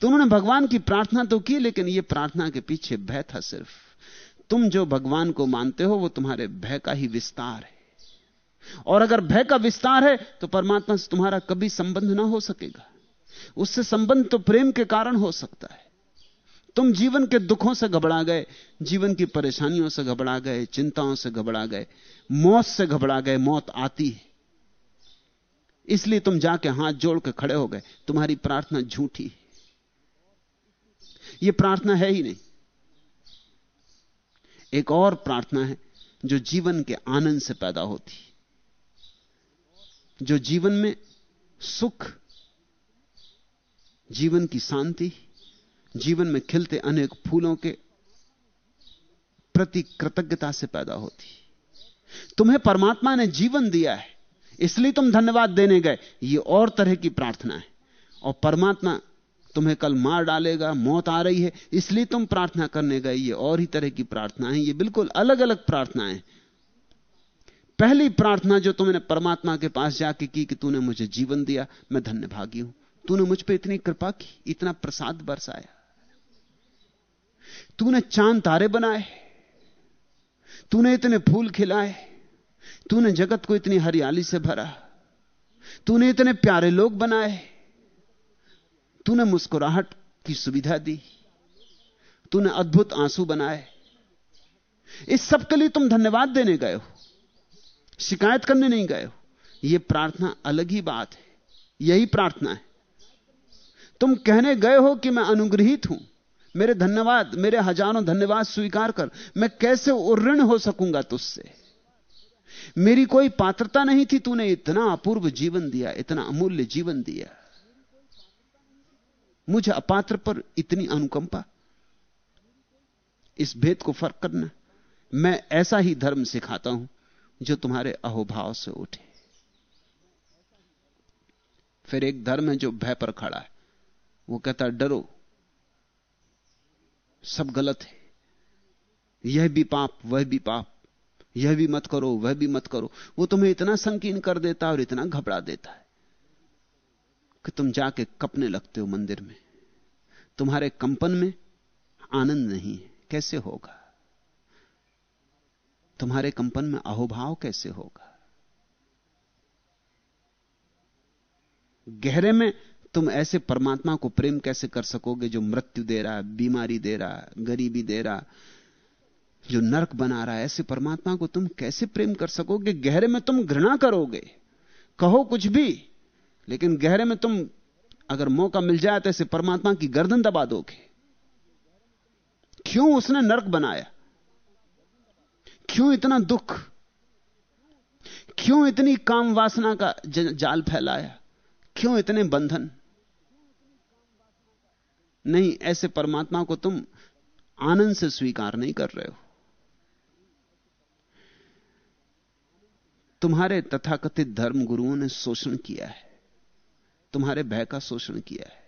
तुमने भगवान की प्रार्थना तो की, लेकिन यह प्रार्थना के पीछे भय था सिर्फ़। तुम जो भगवान को मानते हो, वो तुम्हारे भय का ही विस्तार है। और अगर भय का विस्तार है तो परमात्मा से तुम्हारा कभी संबंध ना हो सकेगा। उससे संबंध तो प्रेम के कारण हो सकता है। तुम जीवन के दुखों से घबरा गए, जीवन की परेशानियों से घबरा गए, चिंताओं से घबरा गए, मौत से घबरा गए, मौत आती है। इसलिए तुम जाके हाथ जोड़ के खड़े हो गए, तुम्हारी प्रार्थना झूठी यह प्रार्थना है ही नहीं। एक और प्रार्थना है जो जीवन के आनंद से पैदा होती जो जीवन में सुख, जीवन की शांति जीवन में खिलते अनेक फूलों के प्रति कृतज्ञता से पैदा होती। तुम्हें परमात्मा ने जीवन दिया है, इसलिए तुम धन्यवाद देने गए। ये और तरह की प्रार्थना है। और परमात्मा तुम्हें कल मार डालेगा, मौत आ रही है, इसलिए तुम प्रार्थना करने गए। ये और ही तरह की प्रार्थना है। ये बिल्कुल अलग अलग प्रार्थनाएँ पहली प्रार्थना जो तुमने परमात्मा के पास जाके की कि तूने मुझे जीवन दिया, मैं धन्य भागी हूँ। तूने मुझ पर इतनी कृपा की, इतना प्रसाद बरसाया। तूने चाँद तारे बनाए, तूने इतने फूल खिलाए, तूने जगत को इतनी हरियाली से भरा, तूने इतने प्यारे लोग बनाए, तूने मुस्कुराहट की सुविधा दी, तूने अद्भुत आँसू बनाए। इस सब के लिए तुम धन्यवाद देने गए हो, शिकायत करने नहीं गए हो। यह प्रार्थना अलग ही बात है, यही प्रार्थना है। तुम कहने गए हो कि मैं अनुग्रहित हूँ मेरे धन्यवाद, मेरे हज़ारों धन्यवाद स्वीकार कर। मैं कैसे उऋण हो सकूँगा तुझसे? मेरी कोई पात्रता नहीं थी, तूने इतना अपूर्व जीवन दिया, इतना अमूल्य जीवन दिया। मुझे अपात्र पर इतनी अनुकंपा। इस भेद को फ़र्क करना। मैं ऐसा ही धर्म सिखाता हूँ, जो तुम्हारे अहोभाव से उठे। फिर एक धर्म है जो भय पर खड़ा है। वो कहता डरो सब गलत है। यह भी पाप, वह भी पाप। यह भी मत करो, वह भी मत करो। वो तुम्हें इतना संकीर्ण कर देता है और इतना घबरा देता है कि तुम जाके कपने लगते हो मंदिर में। तुम्हारे कंपन में आनंद नहीं है। कैसे होगा? तुम्हारे कंपन में अहोभाव कैसे होगा? गहरे में तुम ऐसे परमात्मा को प्रेम कैसे कर सकोगे जो मृत्यु दे रहा है बीमारी दे रहा, गरीबी दे रहा, जो नरक बना रहा? है ऐसे परमात्मा को तुम कैसे प्रेम कर सकोगे? गहरे में तुम घृणा करोगे। कहो कुछ भी, लेकिन गहरे में तुम अगर मौका मिल जाए तो ऐसे परमात्मा की गर्दन दबा दोगे। क्यों उसने नरक बनाया? क्यों इतना दुख? क्यों इतनी काम वासना का जाल फैलाया? क्यों इतने बंधन? नहीं, ऐसे परमात्मा को तुम आनंद से स्वीकार नहीं कर रहे हो। तुम्हारे तथाकथित धर्म गुरुओं ने शोषण किया है। तुम्हारे भय का शोषण किया है।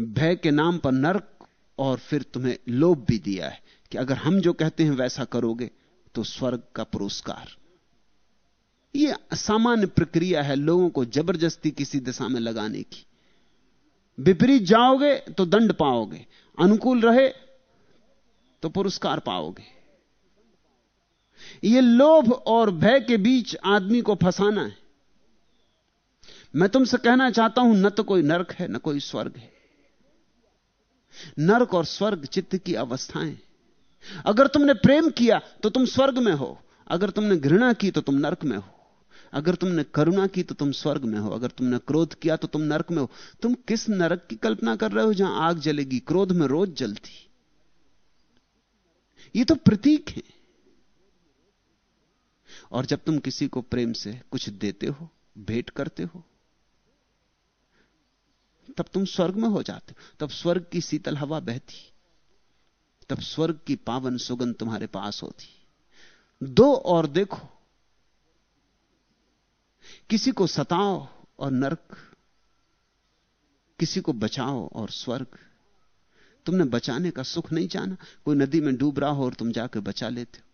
भय के नाम पर नरक और फिर तुम्हें लोभ भी दिया है कि अगर हम जो कहते हैं वैसा करोगे तो स्वर्ग का पुरस्कार। यह सामान्य प्रक्रिया है लोगों को ज़बरदस्ती किसी दिशा में लगाने की। विपरीत जाओगे तो दंड पाओगे, अनुकूल रहे तो पुरस्कार पाओगे। यह लोभ और भय के बीच आदमी को फंसाना है। मैं तुमसे कहना चाहता हूँ, न तो कोई नरक है, न कोई स्वर्ग है। नरक और स्वर्ग चित्त की अवस्थाएँ अगर तुमने प्रेम किया तो तुम स्वर्ग में हो, अगर तुमने घृणा की तो तुम नरक में हो। अगर तुमने करुणा की तो तुम स्वर्ग में हो, अगर तुमने क्रोध किया तो तुम नरक में हो। तुम किस नरक की कल्पना कर रहे हो जहाँ आग जलेगी? क्रोध में रोज जलती। ये तो प्रतीक है। और जब तुम किसी को प्रेम से कुछ देते हो, भेंट करते हो, तब तुम स्वर्ग में हो जाते हो। तब स्वर्ग की शीतल हवा बहती। तब स्वर्ग की पावन सुगंध तुम्हारे पास होती। दो और देखो। किसी को सताओ और नरक, किसी को बचाओ और स्वर्ग। तुमने बचाने का सुख नहीं जाना। कोई नदी में डूब रहा हो और तुम जाकर बचा लेते हो।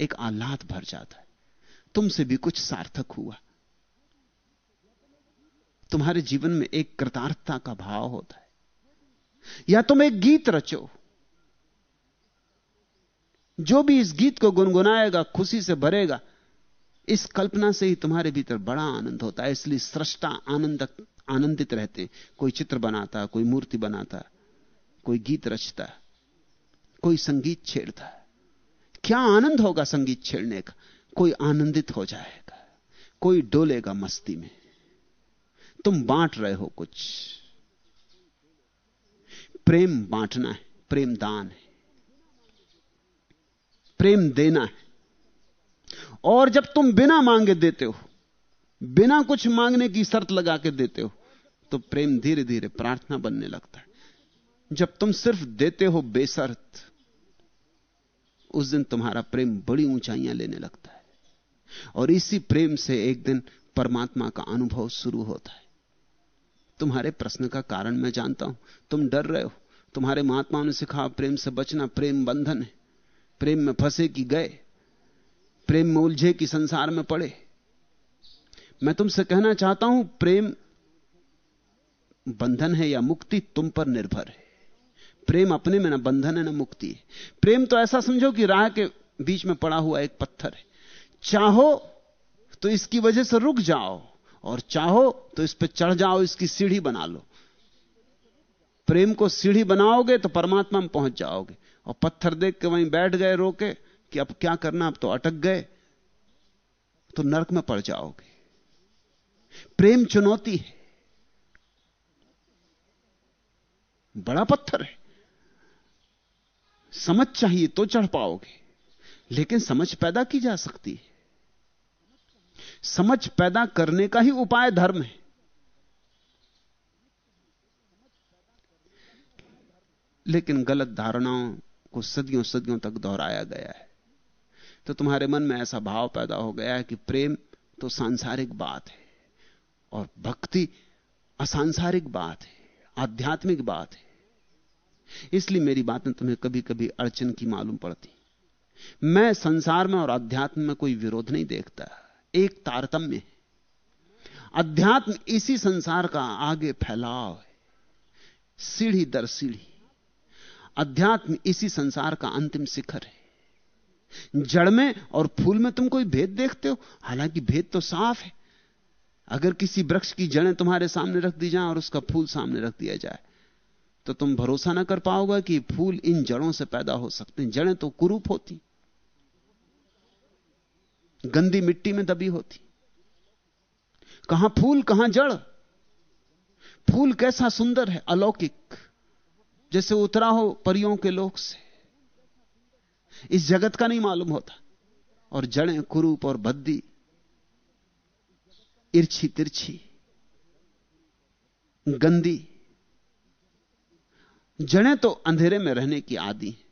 एक आह्लाद भर जाता है। तुमसे भी कुछ सार्थक हुआ। तुम्हारे जीवन में एक कृतार्थता का भाव होता है। या तुम एक गीत रचो। जो भी इस गीत को गुनगुनाएगा, खुशी से भरेगा इस कल्पना से ही तुम्हारे भीतर बड़ा आनंद होता है, इसलिए सृष्टा आनंद, आनंदित रहते। कोई चित्र बनाता, कोई मूर्ति बनाता, कोई गीत रचता, कोई संगीत छेड़ता। क्या आनंद होगा संगीत छेड़ने का? कोई आनंदित हो जाएगा, कोई डोलेगा मस्ती में। तुम बांट रहे हो कुछ। प्रेम बांटना है, प्रेम दान है, प्रेम देना है। और जब तुम बिना मांगे देते हो, बिना कुछ मांगने की शर्त लगा के देते हो तो प्रेम धीरे धीरे प्रार्थना बनने लगता है। जब तुम सिर्फ़ देते हो बेसर्त उस दिन तुम्हारा प्रेम बड़ी ऊंचाइयाँ लेने लगता है। और इसी प्रेम से एक दिन परमात्मा का अनुभव शुरू होता है। तुम्हारे प्रश्न का कारण मैं जानता हूँ। तुम डर रहे हो। तुम्हारे महात्माओं ने सिखा, प्रेम से बचना प्रेम बंधन है। प्रेम में फंसे कि गए। प्रेम में उलझे कि संसार में पड़े। मैं तुमसे कहना चाहता हूँ, प्रेम बंधन है या मुक्ति, तुम पर निर्भर है। प्रेम अपने में ना बंधन है, ना मुक्ति है। प्रेम तो ऐसा समझो कि राह के बीच में पड़ा हुआ एक पत्थर है। चाहो तो इसकी वजह से रुक जाओ, और चाहो तो इस पर चढ़ जाओ, इसकी सीढ़ी बना लो। प्रेम को सीढ़ी बनाओगे तो परमात्मा में पहुँच जाओगे, और पत्थर देख के वहीं बैठ गए, रोके कि अब क्या करना, अब तो अटक गए तो नरक में पड़ जाओगे। प्रेम चुनौती है। बड़ा पत्थर है। समझ चाहिए तो चढ़ पाओगे, लेकिन समझ पैदा की जा सकती है। समझ पैदा करने का ही उपाय धर्म है। लेकिन गलत धारणाओं को सदियों सदियों तक दोहराया गया है। तो तुम्हारे मन में ऐसा भाव पैदा हो गया है कि प्रेम तो सांसारिक बात है और भक्ति असांसारिक बात है, आध्यात्मिक बात है। इसलिए मेरी बातें तुम्हें कभी कभी अड़चन की मालूम पड़ती। मैं संसार में और अध्यात्म में कोई विरोध नहीं देखता, एक तारतम्य है। अध्यात्म इसी संसार का आगे फैलाव है, सीढ़ी दर सीढ़ी। अध्यात्म इसी संसार का अंतिम शिखर है। जड़ में और फूल में तुम कोई भेद देखते हो? हालाँकि भेद तो साफ़ है। अगर किसी वृक्ष की जड़ें तुम्हारे सामने रख दी जाए और उसका फूल सामने रख दिया जाए तो तुम भरोसा ना कर पाओगे कि फूल इन जड़ों से पैदा हो सकते हैं। जड़ें तो कुरूप होती, गंदी मिट्टी में दबी होती। कहाँ फूल, कहाँ जड़? फूल कैसा सुंदर है, अलौकिक, जैसे उतरा हो परियों के लोक से। इस जगत का नहीं मालूम होता। और जड़ें कुरूप और भद्दी इर्छी तिरछी गंदी। जड़ें तो अंधेरे में रहने की आदि हैं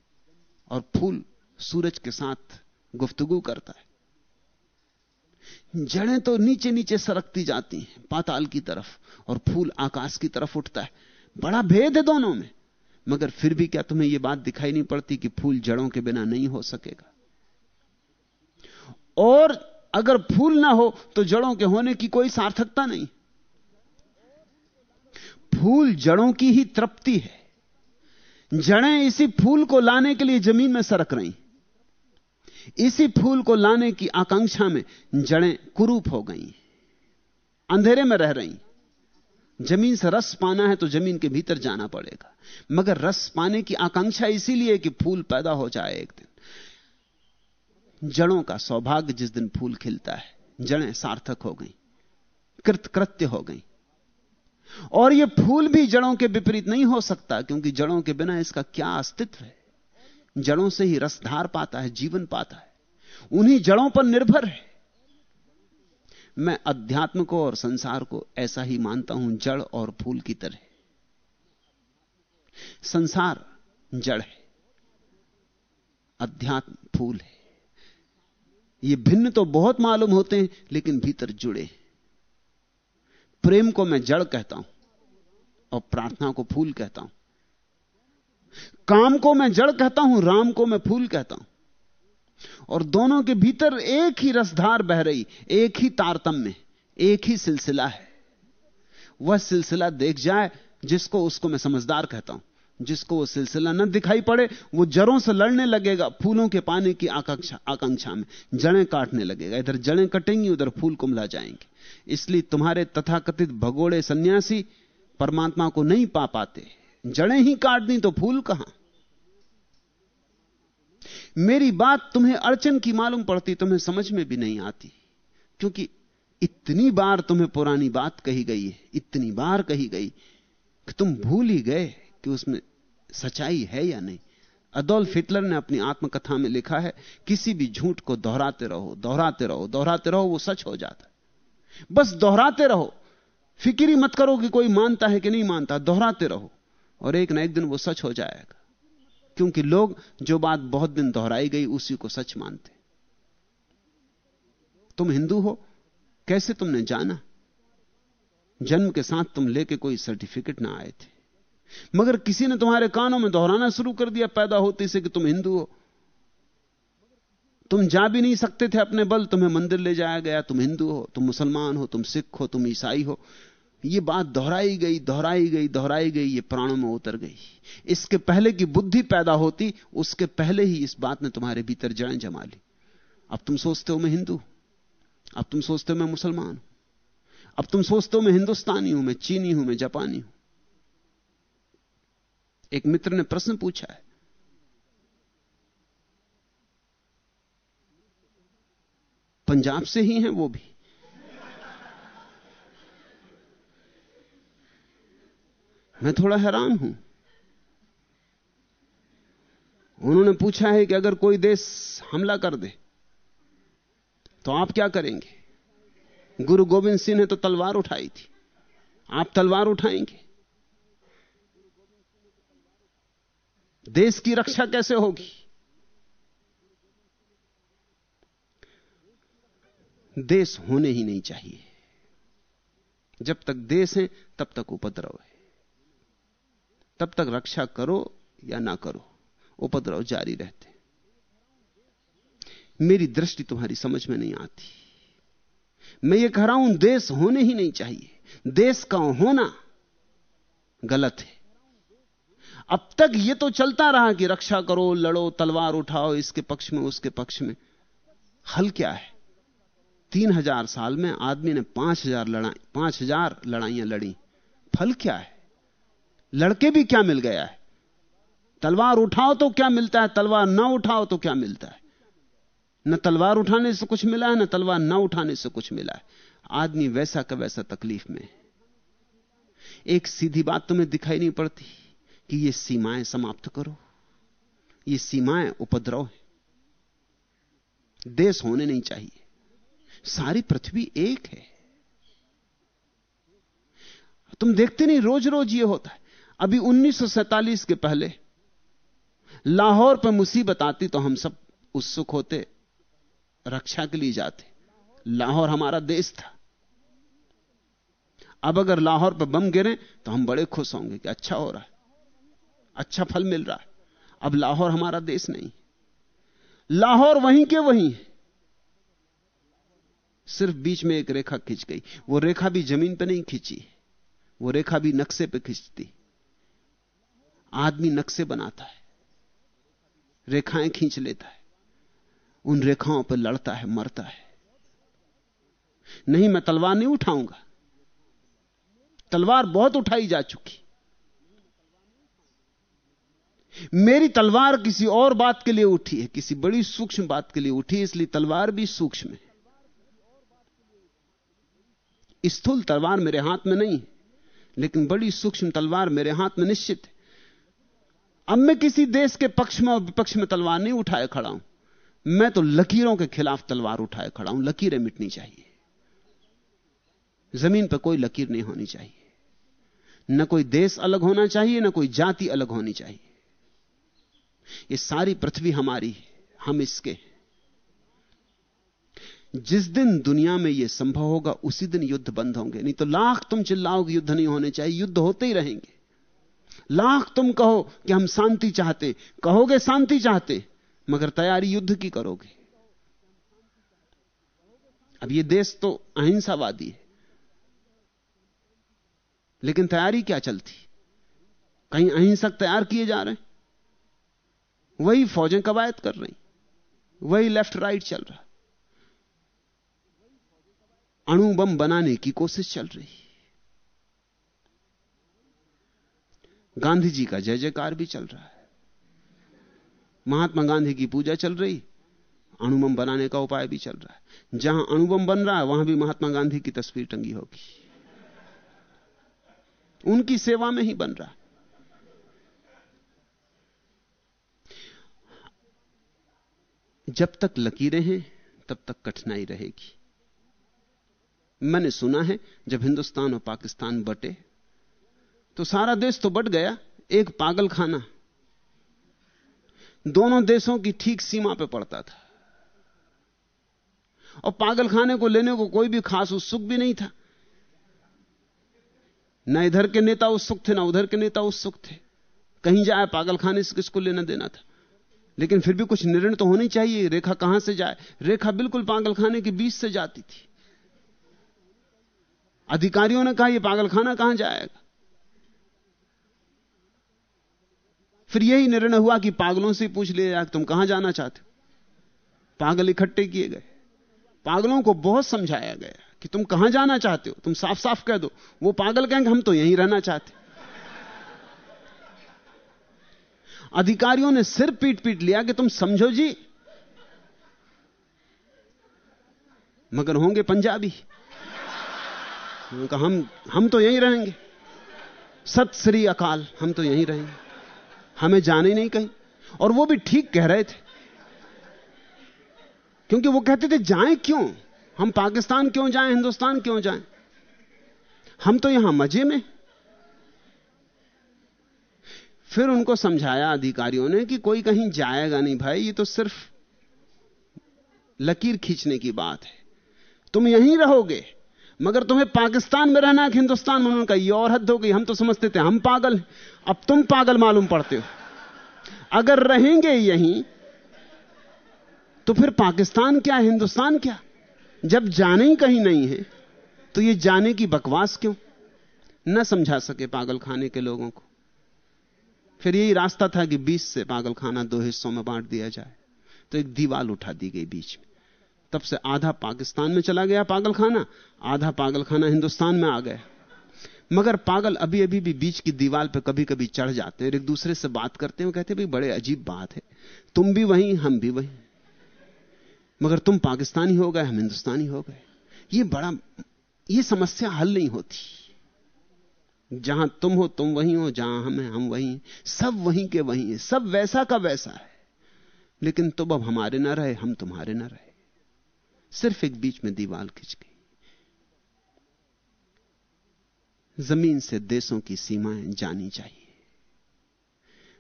और फूल सूरज के साथ गुफ्तगु करता है। जड़ें तो नीचे नीचे सरकती जाती हैं, पाताल की तरफ़, और फूल आकाश की तरफ़ उठता है। बड़ा भेद है दोनों में। मगर फिर भी क्या तुम्हें यह बात दिखाई नहीं पड़ती कि फूल जड़ों के बिना नहीं हो सकेगा? और अगर फूल ना हो तो जड़ों के होने की कोई सार्थकता नहीं। फूल जड़ों की ही तृप्ति है। जड़ें इसी फूल को लाने के लिए ज़मीन में सरक रही। इसी फूल को लाने की आकांक्षा में जड़ें कुरूप हो गई। अंधेरे में रह रही। ज़मीन से रस पाना है तो ज़मीन के भीतर जाना पड़ेगा। मगर रस पाने की आकांक्षा इसीलिए कि फूल पैदा हो जाए एक दिन। जड़ों का सौभाग्य जिस दिन फूल खिलता है, जड़ें सार्थक हो गई कृतकृत्य हो गई। और यह फूल भी जड़ों के विपरीत नहीं हो सकता, क्योंकि जड़ों के बिना इसका क्या अस्तित्व है? जड़ों से ही रसधार पाता है, जीवन पाता है। उन्हीं जड़ों पर निर्भर है। मैं अध्यात्म को और संसार को ऐसा ही मानता हूँ, जड़ और फूल की तरह। संसार जड़ है, अध्यात्म फूल है। ये भिन्न तो बहुत मालूम होते हैं, लेकिन भीतर जुड़े प्रेम को मैं जड़ कहता हूँ, और प्रार्थना को फूल कहता हूँ। काम को मैं जड़ कहता हूँ, राम को मैं फूल कहता हूँ। और दोनों के भीतर एक ही रसधार बह रही, एक ही तारतम्य, एक ही सिलसिला है। वह सिलसिला देख जाए, जिसको उसको मैं समझदार कहता हूँ। जिसको वो सिलसिला न दिखाई पड़े, वो जड़ों से लड़ने लगेगा, फूलों के पाने की आकांक्षा आकांक्षा में। जड़ें काटने लगेगा, इधर जड़ें कटेंगी, उधर फूल कुमला जाएँगे। इसलिए तुम्हारे तथाकथित भगोड़े सन्यासी परमात्मा को नहीं पा पाते। जड़ें ही काट दी तो फूल कहाँ? मेरी बात तुम्हें अड़चन की मालूम पड़ती, तुम्हें समझ में भी नहीं आती। क्योंकि इतनी बार तुम्हें पुरानी बात कही गई है, इतनी बार कही गई कि तुम भूल ही गए कि उसमें सच्चाई है या नहीं। अदोल्फ हिटलर ने अपनी आत्मकथा में लिखा है, किसी भी झूठ को दोहराते रहो दोहराते रहो दोहराते रहो, वो सच हो जाता बस दोहराते रहो। फिक्री मत करो कि कोई मानता है कि नहीं मानता, दोहराते रहो। और एक ना एक दिन वो सच हो जाएगा। क्योंकि लोग जो बात बहुत दिन दोहराई गई, उसी को सच मानते। तुम हिंदू हो, कैसे तुमने जाना? जन्म के साथ तुम लेके कोई सर्टिफिकेट ना आए थे। मगर किसी ने तुम्हारे कानों में दोहराना शुरू कर दिया पैदा होते से कि तुम हिंदू हो। तुम जा भी नहीं सकते थे अपने बल, तुम्हें मंदिर ले जाया गया। तुम हिंदू हो, तुम मुसलमान हो, तुम सिख हो, तुम ईसाई हो। ये बात दोहराई गई दोहराई गई दोहराई गई, ये प्राणों में उतर गई। इसके पहले की बुद्धि पैदा होती, उसके पहले ही इस बात ने तुम्हारे भीतर जड़ें जमा ली। अब तुम सोचते हो मैं हिंदू, अब तुम सोचते हो मैं मुसलमान हूँ, अब तुम सोचते हो मैं हिंदुस्तानी हूँ, मैं चीनी हूँ, मैं जापानी हूँ। एक मित्र ने प्रश्न पूछा है, पंजाब से ही हैं वो भी। मैं थोड़ा हैरान हूँ। उन्होंने पूछा है कि अगर कोई देश हमला कर दे तो आप क्या करेंगे? गुरु गोविंद सिंह ने तो तलवार उठाई थी। आप तलवार उठाएँगे? देश की रक्षा कैसे होगी? देश होने ही नहीं चाहिए। जब तक देश है, तब तक उपद्रव है। तब तक रक्षा करो या ना करो। उपद्रव जारी रहते। मेरी दृष्टि तुम्हारी समझ में नहीं आती। मैं ये कह रहा हूँ, देश होने ही नहीं चाहिए। देश का होना गलत है। अब तक यह तो चलता रहा कि रक्षा करो, लड़ो, तलवार उठाओ, इसके पक्ष में, उसके पक्ष में। हल क्या है? तीन हज़ार साल में आदमी ने पाँच हज़ार लड़ाई, पाँच हज़ार लड़ाइयाँ लड़ी। फल क्या है? लड़के भी क्या मिल गया है? तलवार उठाओ तो क्या मिलता है? तलवार ना उठाओ तो क्या मिलता है? न तलवार उठाने से कुछ मिला है, न तलवार ना उठाने से कुछ मिला है। आदमी वैसा का वैसा तकलीफ़ में एक सीधी बात तुम्हें दिखाई नहीं पड़ती कि ये सीमाएँ समाप्त करो। ये सीमाएँ उपद्रव है। देश होने नहीं चाहिए। सारी पृथ्वी एक है। तुम देखते नहीं रोज रोज ये होता है। अभी 1947 के पहले, लाहौर पर मुसीबत आती तो हम सब उत्सुक होते, रक्षा के लिए जाते। लाहौर हमारा देश था। अब अगर लाहौर पर बम गिरे तो हम बड़े खुश होंगे कि अच्छा हो रहा है अच्छा फल मिल रहा है। अब लाहौर हमारा देश नहीं लाहौर वहीं के वहीं सिर्फ़ बीच में एक रेखा खिंच गई। वो रेखा भी ज़मीन पर नहीं खिंची, वो रेखा भी नक्शे पर खिंचती। आदमी नक्शे बनाता है, रेखाएँ खींच लेता है, उन रेखाओं पर लड़ता है, मरता है। नहीं, मैं तलवार नहीं उठाऊँगा। तलवार बहुत उठाई जा चुकी। मेरी तलवार किसी और बात के लिए उठी है, किसी बड़ी सूक्ष्म बात के लिए उठी इसलिए तलवार भी सूक्ष्म है। स्थूल तलवार मेरे हाथ में नहीं लेकिन बड़ी सूक्ष्म तलवार मेरे हाथ में निश्चित है। अब मैं किसी देश के पक्ष में और विपक्ष में तलवार नहीं उठाए खड़ा हूँ। मैं तो लकीरों के खिलाफ तलवार उठाए खड़ा हूँ। लकीरें मिटनी चाहिए। ज़मीन पर कोई लकीर नहीं होनी चाहिए। न कोई देश अलग होना चाहिए, न कोई जाति अलग होनी चाहिए। ये सारी पृथ्वी हमारी है, हम इसके जिस दिन दुनिया में यह संभव होगा, उसी दिन युद्ध बंद होंगे। नहीं तो लाख तुम चिल्लाओगे, युद्ध नहीं होने चाहिए, युद्ध होते ही रहेंगे। लाख तुम कहो कि हम शांति चाहते, कहोगे शांति चाहते, मगर तैयारी युद्ध की करोगे। अब ये देश तो अहिंसावादी है। लेकिन तैयारी क्या चलती? कहीं अहिंसक तैयार किए जा रहे हैं? वही फौजें कवायद कर रही, वही लेफ़्ट राइट चल रहा। अणु बम बनाने की कोशिश चल रही। गांधी जी का जय जयकार भी चल रहा है। महात्मा गांधी की पूजा चल रही, अणुबम बनाने का उपाय भी चल रहा है। जहाँ अणुबम बन रहा है, वहाँ भी महात्मा गांधी की तस्वीर टंगी होगी। उनकी सेवा में ही बन रहा जब तक लकीरें हैं, तब तक कठिनाई रहेगी। मैंने सुना है, जब हिंदुस्तान और पाकिस्तान बटे तो सारा देश तो बट गया, एक पागल खाना दोनों देशों की ठीक सीमा पर पड़ता था। और पागल खाने को लेने को कोई भी खास उत्सुक भी नहीं था। न इधर के नेता उत्सुक थे, ना उधर के नेता उत्सुक थे। कहीं जाए पागल खाने से किसको लेना देना था? लेकिन फिर भी कुछ निर्णय तो होनी चाहिए। रेखा कहाँ से जाए? रेखा बिल्कुल पागल खाने के बीच से जाती थी। अधिकारियों ने कहा यह पागलखाना कहाँ जाएगा? फिर यही निर्णय हुआ कि पागलों से पूछ लिया तुम कहाँ जाना चाहते हो? पागल इकट्ठे किए गए। पागलों को बहुत समझाया गया कि तुम कहाँ जाना चाहते हो? तुम साफ़ साफ़ कह दो, वो पागल कहेंगे, हम तो यहीं रहना चाहते अधिकारियों ने सिर पीट पीट लिया कि तुम समझो जी। मगर होंगे पंजाबी। हम हम तो यहीं रहेंगे। सत श्री अकाल, हम तो यहीं रहेंगे। हमें जाने नहीं कहीं। और वो भी ठीक कह रहे थे। क्योंकि वो कहते थे, जाएँ क्यों? हम पाकिस्तान क्यों जाएँ? हिंदुस्तान क्यों जाएँ? हम तो यहाँ मज़े में। फिर उनको समझाया अधिकारियों ने कि कोई कहीं जाएगा नहीं भाई, ये तो सिर्फ़ लकीर खींचने की बात है। तुम यहीं रहोगे। मगर तुम्हें पाकिस्तान में रहना है कि हिंदुस्तान में उनका ये और हद हो गई, हम तो समझते थे, हम पागल अब तुम पागल मालूम पड़ते हो। अगर रहेंगे यहीं तो फिर पाकिस्तान क्या हिंदुस्तान क्या? जब जाने ही कहीं नहीं है तो ये जाने की बकवास क्यों? न समझा सके पागल खाने के लोगों को। फिर यही रास्ता था कि बीच से पागल खाना दो हिस्सों में बांट दिया जाए। तो एक दीवाल उठा दी गई बीच में। तब से आधा पाकिस्तान में चला गया पागल खाना आधा पागल खाना हिंदुस्तान में आ गया। मगर पागल अभी अभी भी बीच की दीवार पर कभी कभी चढ़ जाते हैं एक दूसरे से बात करते हैं कहते भाई, बड़े अजीब बात है। तुम भी वहीं, हम भी वहीं। मगर तुम पाकिस्तानी हो गए, हम हिंदुस्तानी हो गए। ये बड़ा, ये समस्या हल नहीं होती। जहाँ तुम हो, तुम वहीं हो, जहाँ हम हैं, हम वहीं। सब वहीं के वहीं है। सब वैसा का वैसा है। लेकिन तुम अब हमारे ना रहे, हम तुम्हारे ना रहे। सिर्फ़ एक बीच में दीवार खिंच गई। ज़मीन से देशों की सीमाएँ जानी चाहिए,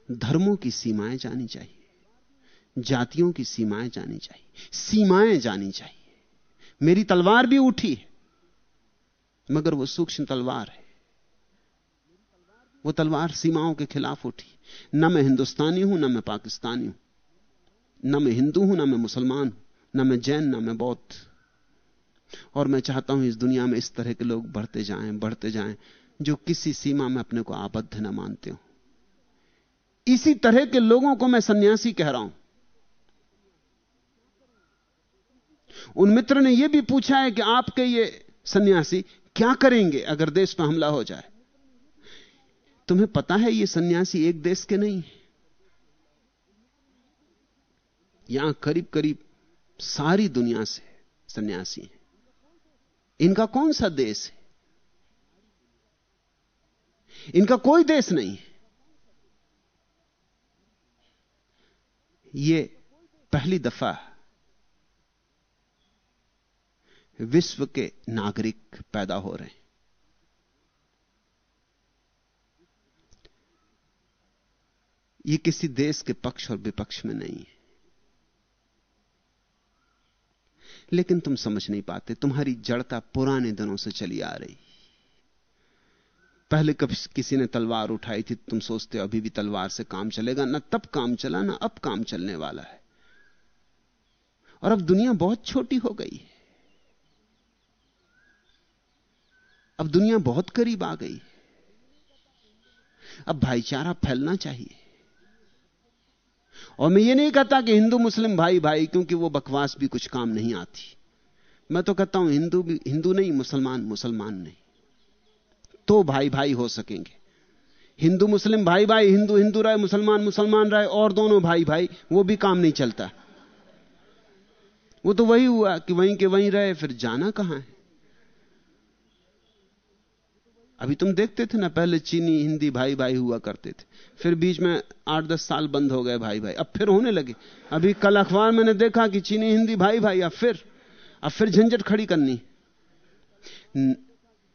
धर्मों की सीमाएँ जानी चाहिए, जातियों की सीमाएँ जानी चाहिए, सीमाएँ जानी चाहिए। मेरी तलवार भी उठी है, मगर वो सूक्ष्म तलवार है। वो तलवार सीमाओं के खिलाफ उठी। ना मैं हिंदुस्तानी हूँ, ना मैं पाकिस्तानी हूँ, ना मैं हिंदू हूँ, ना मैं मुसलमान हूँ। न मैं जैन, न मैं बौद्ध। और मैं चाहता हूँ इस दुनिया में इस तरह के लोग बढ़ते जाएँ बढ़ते जाएँ, जो किसी सीमा में अपने को आबद्ध न मानते हो। इसी तरह के लोगों को मैं सन्यासी कह रहा हूँ। उन मित्र ने यह भी पूछा है कि आपके ये सन्यासी क्या करेंगे अगर देश पर हमला हो जाए? तुम्हें पता है ये सन्यासी एक देश के नहीं यहाँ करीब करीब सारी दुनिया से सन्यासी हैं। इनका कौन सा देश है? इनका कोई देश नहीं है। ये पहली दफ़ा विश्व के नागरिक पैदा हो रहे हैं। ये किसी देश के पक्ष और विपक्ष में नहीं है। लेकिन तुम समझ नहीं पाते, तुम्हारी जड़ता पुराने दिनों से चली आ रही। पहले कभी किसी ने तलवार उठाई थी, तुम सोचते हो अभी भी तलवार से काम चलेगा, ना तब काम चला, ना अब काम चलने वाला है। और अब दुनिया बहुत छोटी हो गई है। अब दुनिया बहुत करीब आ गई अब भाईचारा फैलना चाहिए। और मैं ये नहीं कहता कि हिंदू मुस्लिम भाई भाई, क्योंकि वो बकवास भी कुछ काम नहीं आती। मैं तो कहता हूँ हिंदू भी, हिंदू नहीं, मुसलमान मुसलमान नहीं। तो भाई भाई हो सकेंगे। हिंदू मुस्लिम भाई भाई, हिंदू हिंदू रहे, मुसलमान मुसलमान रहे, और दोनों भाई भाई, वो भी काम नहीं चलता। वो तो वही हुआ कि वहीं के वहीं रहे, फिर जाना कहाँ है? अभी तुम देखते थे ना, पहले चीनी हिंदी भाई भाई हुआ करते थे। फिर बीच में आठ दस साल बंद हो गए भाई भाई। अब फिर होने लगे। अभी कल अखबार मैंने देखा कि चीनी हिंदी भाई भाई, अब फिर अब फिर झंझट खड़ी करनी।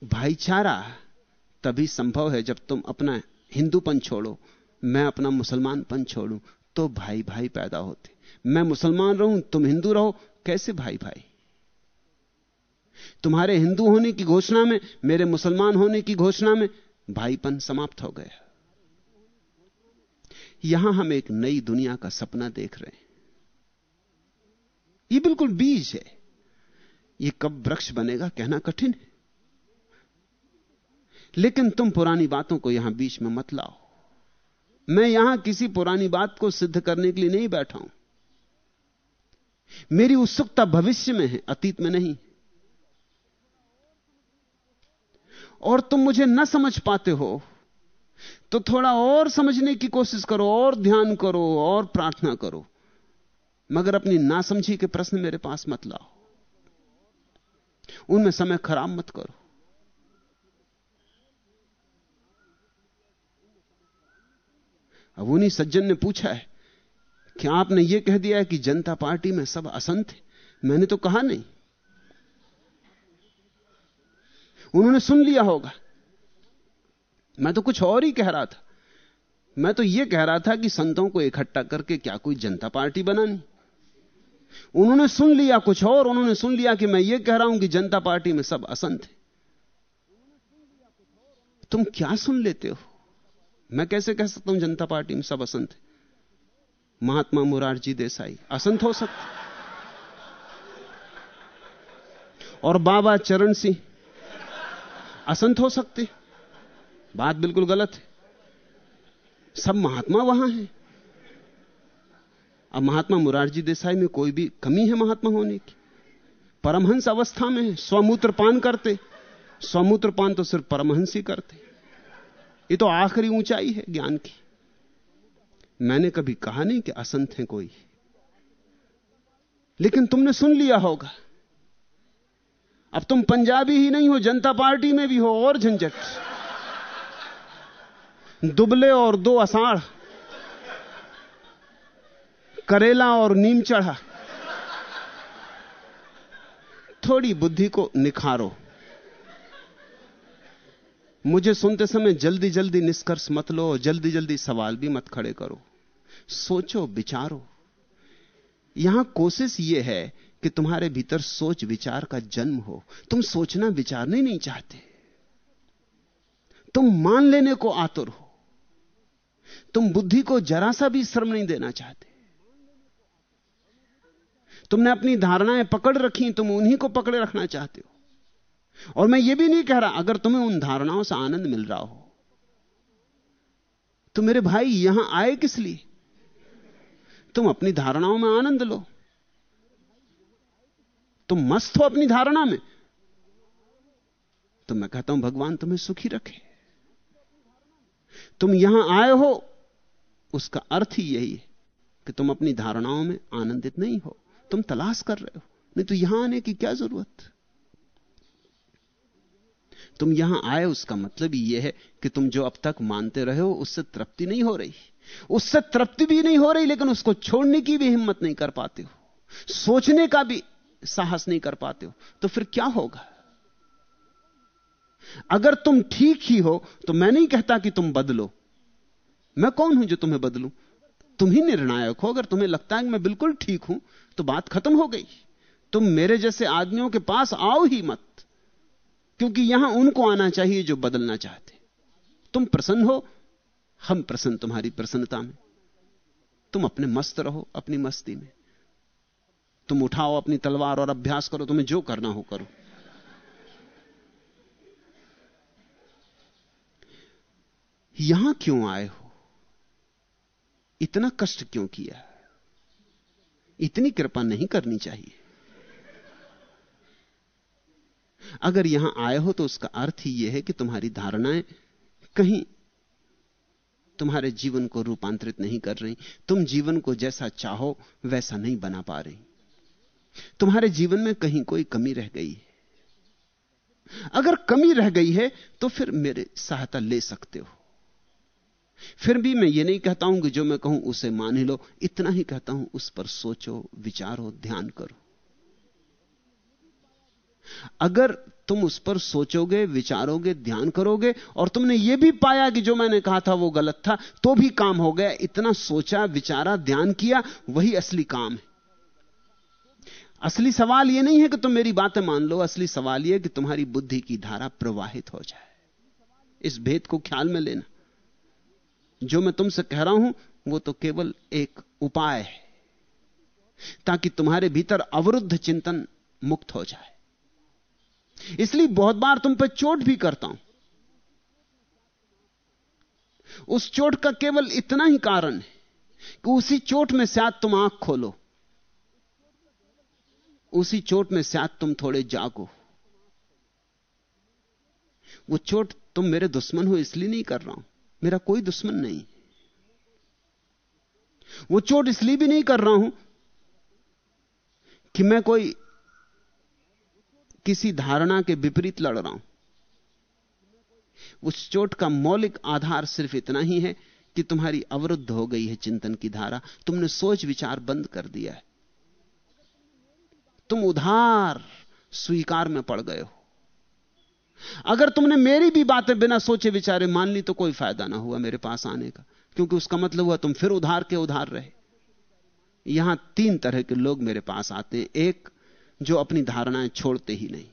भाईचारा तभी संभव है जब तुम अपना हिंदूपन छोड़ो, मैं अपना मुसलमानपन छोड़ू तो भाई भाई पैदा होते। मैं मुसलमान रहूँ, तुम हिंदू रहो, कैसे भाई भाई? तुम्हारे हिंदू होने की घोषणा में, मेरे मुसलमान होने की घोषणा में भाईपन समाप्त हो गया। यहाँ हम एक नई दुनिया का सपना देख रहे हैं। यह बिल्कुल बीज है। यह कब वृक्ष बनेगा कहना कठिन है। लेकिन तुम पुरानी बातों को यहाँ बीच में मत लाओ। मैं यहाँ किसी पुरानी बात को सिद्ध करने के लिए नहीं बैठा हूँ। मेरी उत्सुकता भविष्य में है, अतीत में नहीं। और तुम मुझे न समझ पाते हो तो थोड़ा और समझने की कोशिश करो, और ध्यान करो, और प्रार्थना करो। मगर अपनी नासमझी के प्रश्न मेरे पास मत लाओ। उनमें समय खराब मत करो। अब उन्हीं सज्जन ने पूछा है कि आपने यह कह दिया है कि जनता पार्टी में सब असंत है? मैंने तो कहा नहीं। उन्होंने सुन लिया होगा। मैं तो कुछ और ही कह रहा था। मैं तो यह कह रहा था कि संतों को इकट्ठा करके क्या कोई जनता पार्टी बनानी। उन्होंने सुन लिया कुछ और, उन्होंने सुन लिया कि मैं यह कह रहा हूँ कि जनता पार्टी में सब असंत है। तुम क्या सुन लेते हो? मैं कैसे कह सकता हूँ जनता पार्टी में सब असंत है? महात्मा मुरारजी देसाई, असंत हो सकते और बाबा चरण सिंह असंत हो सकते। बात बिल्कुल गलत है। सब महात्मा वहाँ है। अब महात्मा मुरारजी देसाई में कोई भी कमी है महात्मा होने की। परमहंस अवस्था में है, स्वमूत्र पान करते। स्वमूत्र पान तो सिर्फ़ परमहंस ही करते। ये तो आखिरी ऊंचाई है ज्ञान की। मैंने कभी कहा नहीं कि असंत है कोई। लेकिन तुमने सुन लिया होगा। अब तुम पंजाबी ही नहीं हो, जनता पार्टी में भी हो, और झंझट। दुबले और दो असाढ़ करेला और नीम चढ़ा। थोड़ी बुद्धि को निखारो। मुझे सुनते समय जल्दी जल्दी निष्कर्ष मत लो जल्दी जल्दी सवाल भी मत खड़े करो। सोचो, विचारो। यहाँ कोशिश यह है कि तुम्हारे भीतर सोच विचार का जन्म हो। तुम सोचना विचारना नहीं चाहते। तुम मान लेने को आतुर हो। तुम बुद्धि को जरा सा भी श्रम नहीं देना चाहते। तुमने अपनी धारणाएँ पकड़ रखी, तुम उन्हीं को पकड़े रखना चाहते हो। और मैं यह भी नहीं कह रहा, अगर तुम्हें उन धारणाओं से आनंद मिल रहा हो तो मेरे भाई यहाँ आए किस लिए? तुम अपनी धारणाओं में आनंद लो। तुम मस्त हो अपनी धारणा में। तो मैं कहता हूँ, भगवान तुम्हें सुखी रखे। तुम यहाँ आए हो, उसका अर्थ ही यही है कि तुम अपनी धारणाओं में आनंदित नहीं हो। तुम तलाश कर रहे हो, नहीं तो यहाँ आने की क्या ज़रूरत? तुम यहाँ आए, उसका मतलब यह है कि तुम जो अब तक मानते रहे हो, उससे तृप्ति नहीं हो रही। उससे तृप्ति भी नहीं हो रही, लेकिन उसको छोड़ने की भी हिम्मत नहीं कर पाते हो। सोचने का भी साहस नहीं कर पाते हो तो फिर क्या होगा? अगर तुम ठीक ही हो तो मैं नहीं कहता कि तुम बदलो। मैं कौन हूँ जो तुम्हें बदलू? तुम ही निर्णायक हो। अगर तुम्हें लगता है कि मैं बिल्कुल ठीक हूँ तो बात खत्म हो गई। तुम मेरे जैसे आदमियों के पास आओ ही मत, क्योंकि यहाँ उनको आना चाहिए जो बदलना चाहते। तुम प्रसन्न हो, हम प्रसन्न, तुम्हारी प्रसन्नता में। तुम अपने मस्त रहो, अपनी मस्ती में। तुम उठाओ अपनी तलवार और अभ्यास करो, तुम्हें जो करना हो करो। यहाँ क्यों आए हो? इतना कष्ट क्यों किया? इतनी कृपा नहीं करनी चाहिए। अगर यहाँ आए हो तो उसका अर्थ ही यह है कि तुम्हारी धारणाएँ कहीं तुम्हारे जीवन को रूपांतरित नहीं कर रही, तुम जीवन को जैसा चाहो वैसा नहीं बना पा रही। तुम्हारे जीवन में कहीं कोई कमी रह गई है। अगर कमी रह गई है तो फिर मेरे सहायता ले सकते हो। फिर भी मैं ये नहीं कहता हूँ कि जो मैं कहूँ उसे मान ही लो। इतना ही कहता हूँ, उस पर सोचो, विचारो, ध्यान करो। अगर तुम उस पर सोचोगे, विचारोगे, ध्यान करोगे, और तुमने यह भी पाया कि जो मैंने कहा था वो गलत था तो भी काम हो गया। इतना सोचा, विचारा, ध्यान किया, वही असली काम है। असली सवाल यह नहीं है कि तुम मेरी बातें मान लो, असली सवाल यह कि तुम्हारी बुद्धि की धारा प्रवाहित हो जाए। इस भेद को ख्याल में लेना। जो मैं तुमसे कह रहा हूँ, वो तो केवल एक उपाय है, ताकि तुम्हारे भीतर अवरुद्ध चिंतन मुक्त हो जाए। इसलिए बहुत बार तुम पर चोट भी करता हूँ। उस चोट का केवल इतना ही कारण है कि उसी चोट में शायद तुम आँख खोलो। उसी चोट में शायद तुम थोड़े जागो। वो चोट तुम मेरे दुश्मन हो, इसलिए नहीं कर रहा हूँ। मेरा कोई दुश्मन नहीं। वो चोट इसलिए भी नहीं कर रहा हूँ कि मैं कोई किसी धारणा के विपरीत लड़ रहा हूँ। उस चोट का मौलिक आधार सिर्फ़ इतना ही है कि तुम्हारी अवरुद्ध हो गई है चिंतन की धारा। तुमने सोच विचार बंद कर दिया है। तुम उधार स्वीकार में पड़ गए हो। अगर तुमने मेरी भी बातें बिना सोचे विचारे मान ली तो कोई फ़ायदा ना हुआ मेरे पास आने का, क्योंकि उसका मतलब हुआ तुम फिर उधार के उधार रहे। यहाँ तीन तरह के लोग मेरे पास आते हैं। एक जो अपनी धारणाएँ छोड़ते ही नहीं,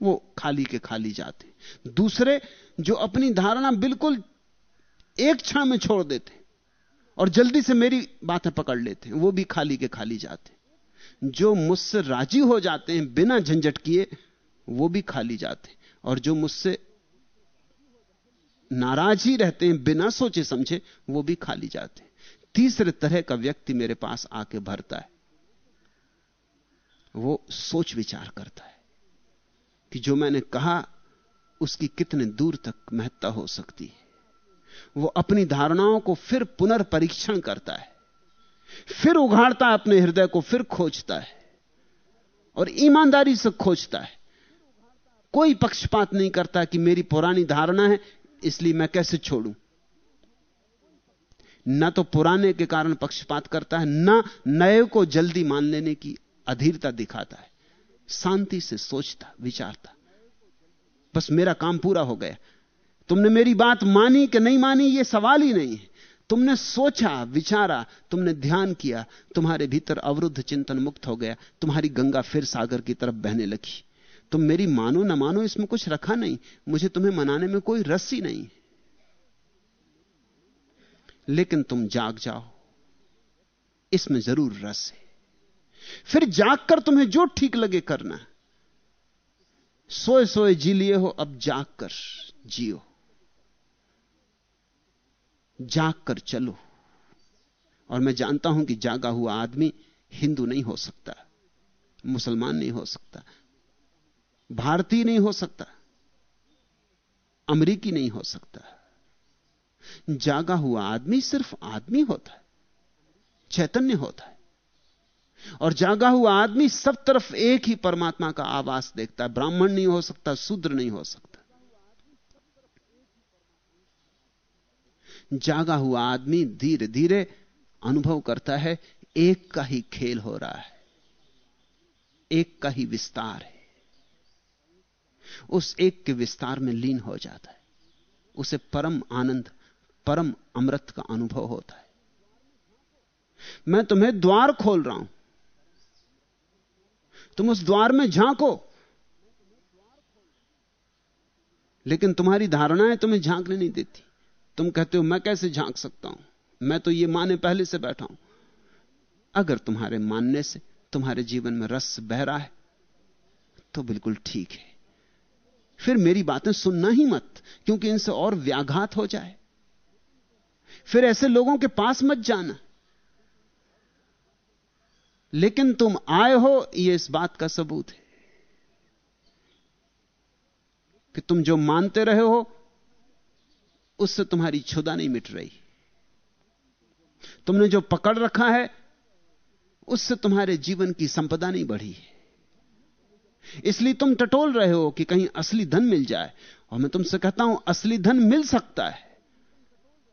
वो खाली के खाली जाते दूसरे जो अपनी धारणा बिल्कुल एक क्षण में छोड़ देते और जल्दी से मेरी बातें पकड़ लेते हैं, वो भी खाली के खाली जाते जो मुझसे राज़ी हो जाते हैं बिना झंझट किए, वो भी खाली जाते हैं। और जो मुझसे नाराज़ ही रहते हैं बिना सोचे समझे, वो भी खाली जाते हैं। तीसरे तरह का व्यक्ति मेरे पास आके भरता है। वो सोच विचार करता है कि जो मैंने कहा, उसकी कितने दूर तक महत्ता हो सकती है। वो अपनी धारणाओं को फिर पुनर्परीक्षण करता है। फिर उघाड़ता है अपने हृदय को, फिर खोजता है। और ईमानदारी से खोजता है। कोई पक्षपात नहीं करता कि मेरी पुरानी धारणा है, इसलिए मैं कैसे छोड़ूं? न तो पुराने के कारण पक्षपात करता है, ना नए को जल्दी मान लेने की अधीरता दिखाता है। शांति से सोचता, विचारता। बस मेरा काम पूरा हो गया। तुमने मेरी बात मानी कि नहीं मानी यह सवाल ही नहीं है। तुमने सोचा, विचारा, तुमने ध्यान किया, तुम्हारे भीतर अवरुद्ध चिंतन मुक्त हो गया, तुम्हारी गंगा फिर सागर की तरफ़ बहने लगी। तुम मेरी मानो ना मानो इसमें कुछ रखा नहीं, मुझे तुम्हें मनाने में कोई रस ही नहीं। लेकिन तुम जाग जाओ, इसमें ज़रूर रस है। फिर जागकर तुम्हें जो ठीक लगे करना। सोए सोए जी लिए हो, अब जागकर जियो। जागकर चलो। और मैं जानता हूँ कि जागा हुआ आदमी हिंदू नहीं हो सकता, मुसलमान नहीं हो सकता, भारतीय नहीं हो सकता, अमरीकी नहीं हो सकता। जागा हुआ आदमी सिर्फ़ आदमी होता है, चैतन्य होता है। और जागा हुआ आदमी सब तरफ़ एक ही परमात्मा का आवास देखता है, ब्राह्मण नहीं हो सकता, शूद्र नहीं हो सकता। जागा हुआ आदमी धीरे धीरे अनुभव करता है, एक का ही खेल हो रहा है, एक का ही विस्तार है। उस एक के विस्तार में लीन हो जाता है, उसे परम आनंद, परम अमृत का अनुभव होता है। मैं तुम्हें द्वार खोल रहा हूँ, तुम उस द्वार में झांको, लेकिन तुम्हारी धारणाएँ तुम्हें झांकने नहीं देती। तुम कहते हो, मैं कैसे झाँक सकता हूँ? मैं तो ये माने पहले से बैठा हूँ। अगर तुम्हारे मानने से तुम्हारे जीवन में रस बह रहा है तो बिल्कुल ठीक है। फिर मेरी बातें सुनना ही मत, क्योंकि इनसे और व्याघात हो जाए। फिर ऐसे लोगों के पास मत जाना। लेकिन तुम आए हो यह इस बात का सबूत है कि तुम जो मानते रहे हो उससे तुम्हारी क्षुदा नहीं मिट रही। तुमने जो पकड़ रखा है, उससे तुम्हारे जीवन की संपदा नहीं बढ़ी इसलिए तुम टटोल रहे हो कि कहीं असली धन मिल जाए। और मैं तुमसे कहता हूँ, असली धन मिल सकता है,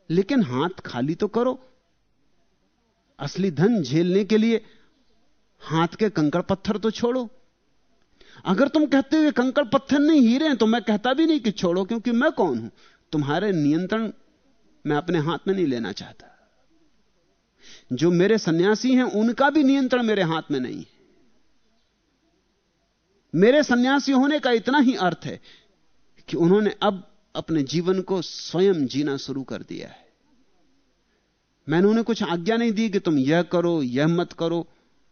लेकिन हाथ खाली तो करो। असली धन झेलने के लिए हाथ के कंकड़ पत्थर तो छोड़ो। अगर तुम कहते हो कंकड़ पत्थर नहीं, हीरे हैं तो मैं कहता भी नहीं कि छोड़ो, क्योंकि मैं कौन हूँ? तुम्हारे नियंत्रण मैं अपने हाथ में नहीं लेना चाहता। जो मेरे सन्यासी हैं, उनका भी नियंत्रण मेरे हाथ में नहीं है। मेरे सन्यासी होने का इतना ही अर्थ है कि उन्होंने अब अपने जीवन को स्वयं जीना शुरू कर दिया है। मैंने उन्हें कुछ आज्ञा नहीं दी कि तुम यह करो, यह मत करो।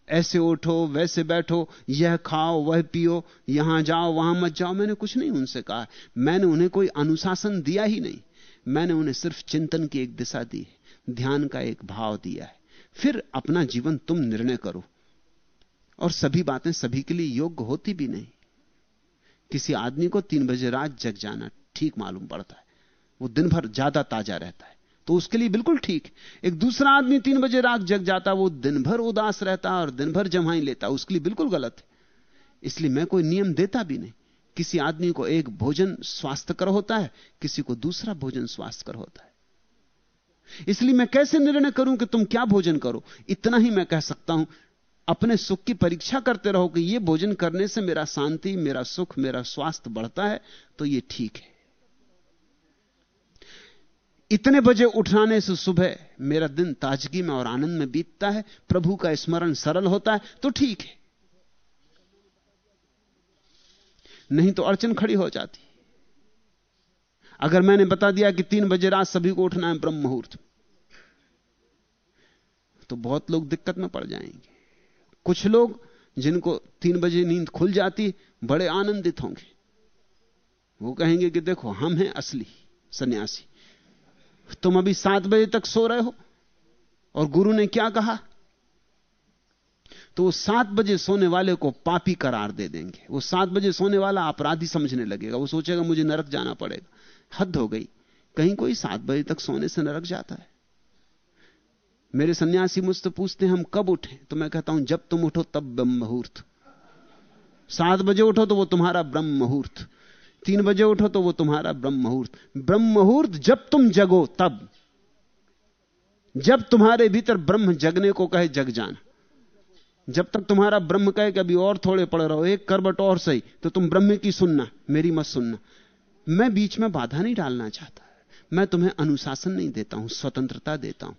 ऐसे उठो, वैसे बैठो, यह खाओ, वह पियो, यहाँ जाओ, वहाँ मत जाओ। मैंने कुछ नहीं उनसे कहा। मैंने उन्हें कोई अनुशासन दिया ही नहीं। मैंने उन्हें सिर्फ़ चिंतन की एक दिशा दी ध्यान का एक भाव दिया है। फिर अपना जीवन तुम निर्णय करो। और सभी बातें सभी के लिए योग्य होती भी नहीं। किसी आदमी को तीन बजे रात जग जाना ठीक मालूम पड़ता है। वो दिन भर ज़्यादा ताज़ा रहता है। तो उसके लिए बिल्कुल ठीक। एक दूसरा आदमी तीन बजे रात जग जाता, वो दिन भर उदास रहता और दिन भर जमाई लेता। उसके लिए बिल्कुल गलत है। इसलिए मैं कोई नियम देता भी नहीं। किसी आदमी को एक भोजन स्वास्थ्यकर होता है, किसी को दूसरा भोजन स्वास्थ्यकर होता है। इसलिए मैं कैसे निर्णय करूँ कि तुम क्या भोजन करो? इतना ही मैं कह सकता हूँ। अपने सुख की परीक्षा करते रहो कि यह भोजन करने से मेरा शांति, मेरा सुख, मेरा स्वास्थ्य बढ़ता है तो यह ठीक है। इतने बजे उठाने से सुबह मेरा दिन ताजगी में और आनंद में बीतता है, प्रभु का स्मरण सरल होता है तो ठीक है। नहीं तो अड़चन खड़ी हो जाती। अगर मैंने बता दिया कि तीन बजे रात सभी को उठना है ब्रह्म मुहूर्त तो बहुत लोग दिक्कत में पड़ जाएँगे। कुछ लोग जिनको तीन बजे नींद खुल जाती, बड़े आनंदित होंगे। वो कहेंगे कि देखो, हम हैं असली सन्यासी। तुम अभी सात बजे तक सो रहे हो? और गुरु ने क्या कहा? तो वो सात बजे सोने वाले को पापी करार दे देंगे। वो सात बजे सोने वाला अपराधी समझने लगेगा। वो सोचेगा, मुझे नरक जाना पड़ेगा। हद हो गई। कहीं कोई सात बजे तक सोने से नरक जाता है। मेरे सन्यासी मुझसे पूछते हैं, हम कब उठे? तो मैं कहता हूँ, जब तुम उठो तब ब्रह्म मुहूर्त। सात बजे उठो तो वो तुम्हारा ब्रह्म मुहूर्त। तीन बजे उठो तो वो तुम्हारा ब्रह्म मुहूर्त। ब्रह्म मुहूर्त जब तुम जगो तब। जब तुम्हारे भीतर ब्रह्म जगने को कहे, जग जाना। जब तक तुम्हारा ब्रह्म कहे कि अभी और थोड़े पड़ रहो, एक करबट और सही तो तुम ब्रह्म की सुनना, मेरी मत सुनना। मैं बीच में बाधा नहीं डालना चाहता। मैं तुम्हें अनुशासन नहीं देता हूँ, स्वतंत्रता देता हूँ।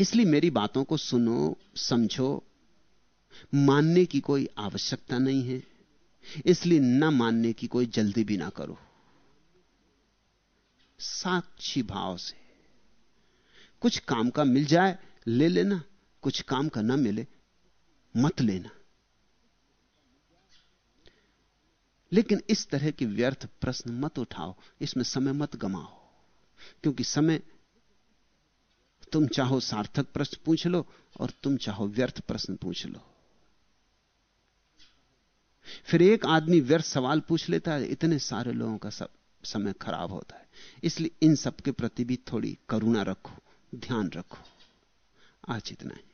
इसलिए मेरी बातों को सुनो, समझो। मानने की कोई आवश्यकता नहीं है। इसलिए न मानने की कोई जल्दी भी ना करो। साक्षी भाव से। कुछ काम का मिल जाए, ले लेना। कुछ काम का ना मिले, मत लेना। लेकिन इस तरह के व्यर्थ प्रश्न मत उठाओ। इसमें समय मत गमाओ। क्योंकि समय, तुम चाहो सार्थक प्रश्न पूछ लो और तुम चाहो व्यर्थ प्रश्न पूछ लो। फिर एक आदमी व्यर्थ सवाल पूछ लेता है, इतने सारे लोगों का सब समय खराब होता है। इसलिए इन सबके प्रति भी थोड़ी करुणा रखो, ध्यान रखो। आज इतना ही।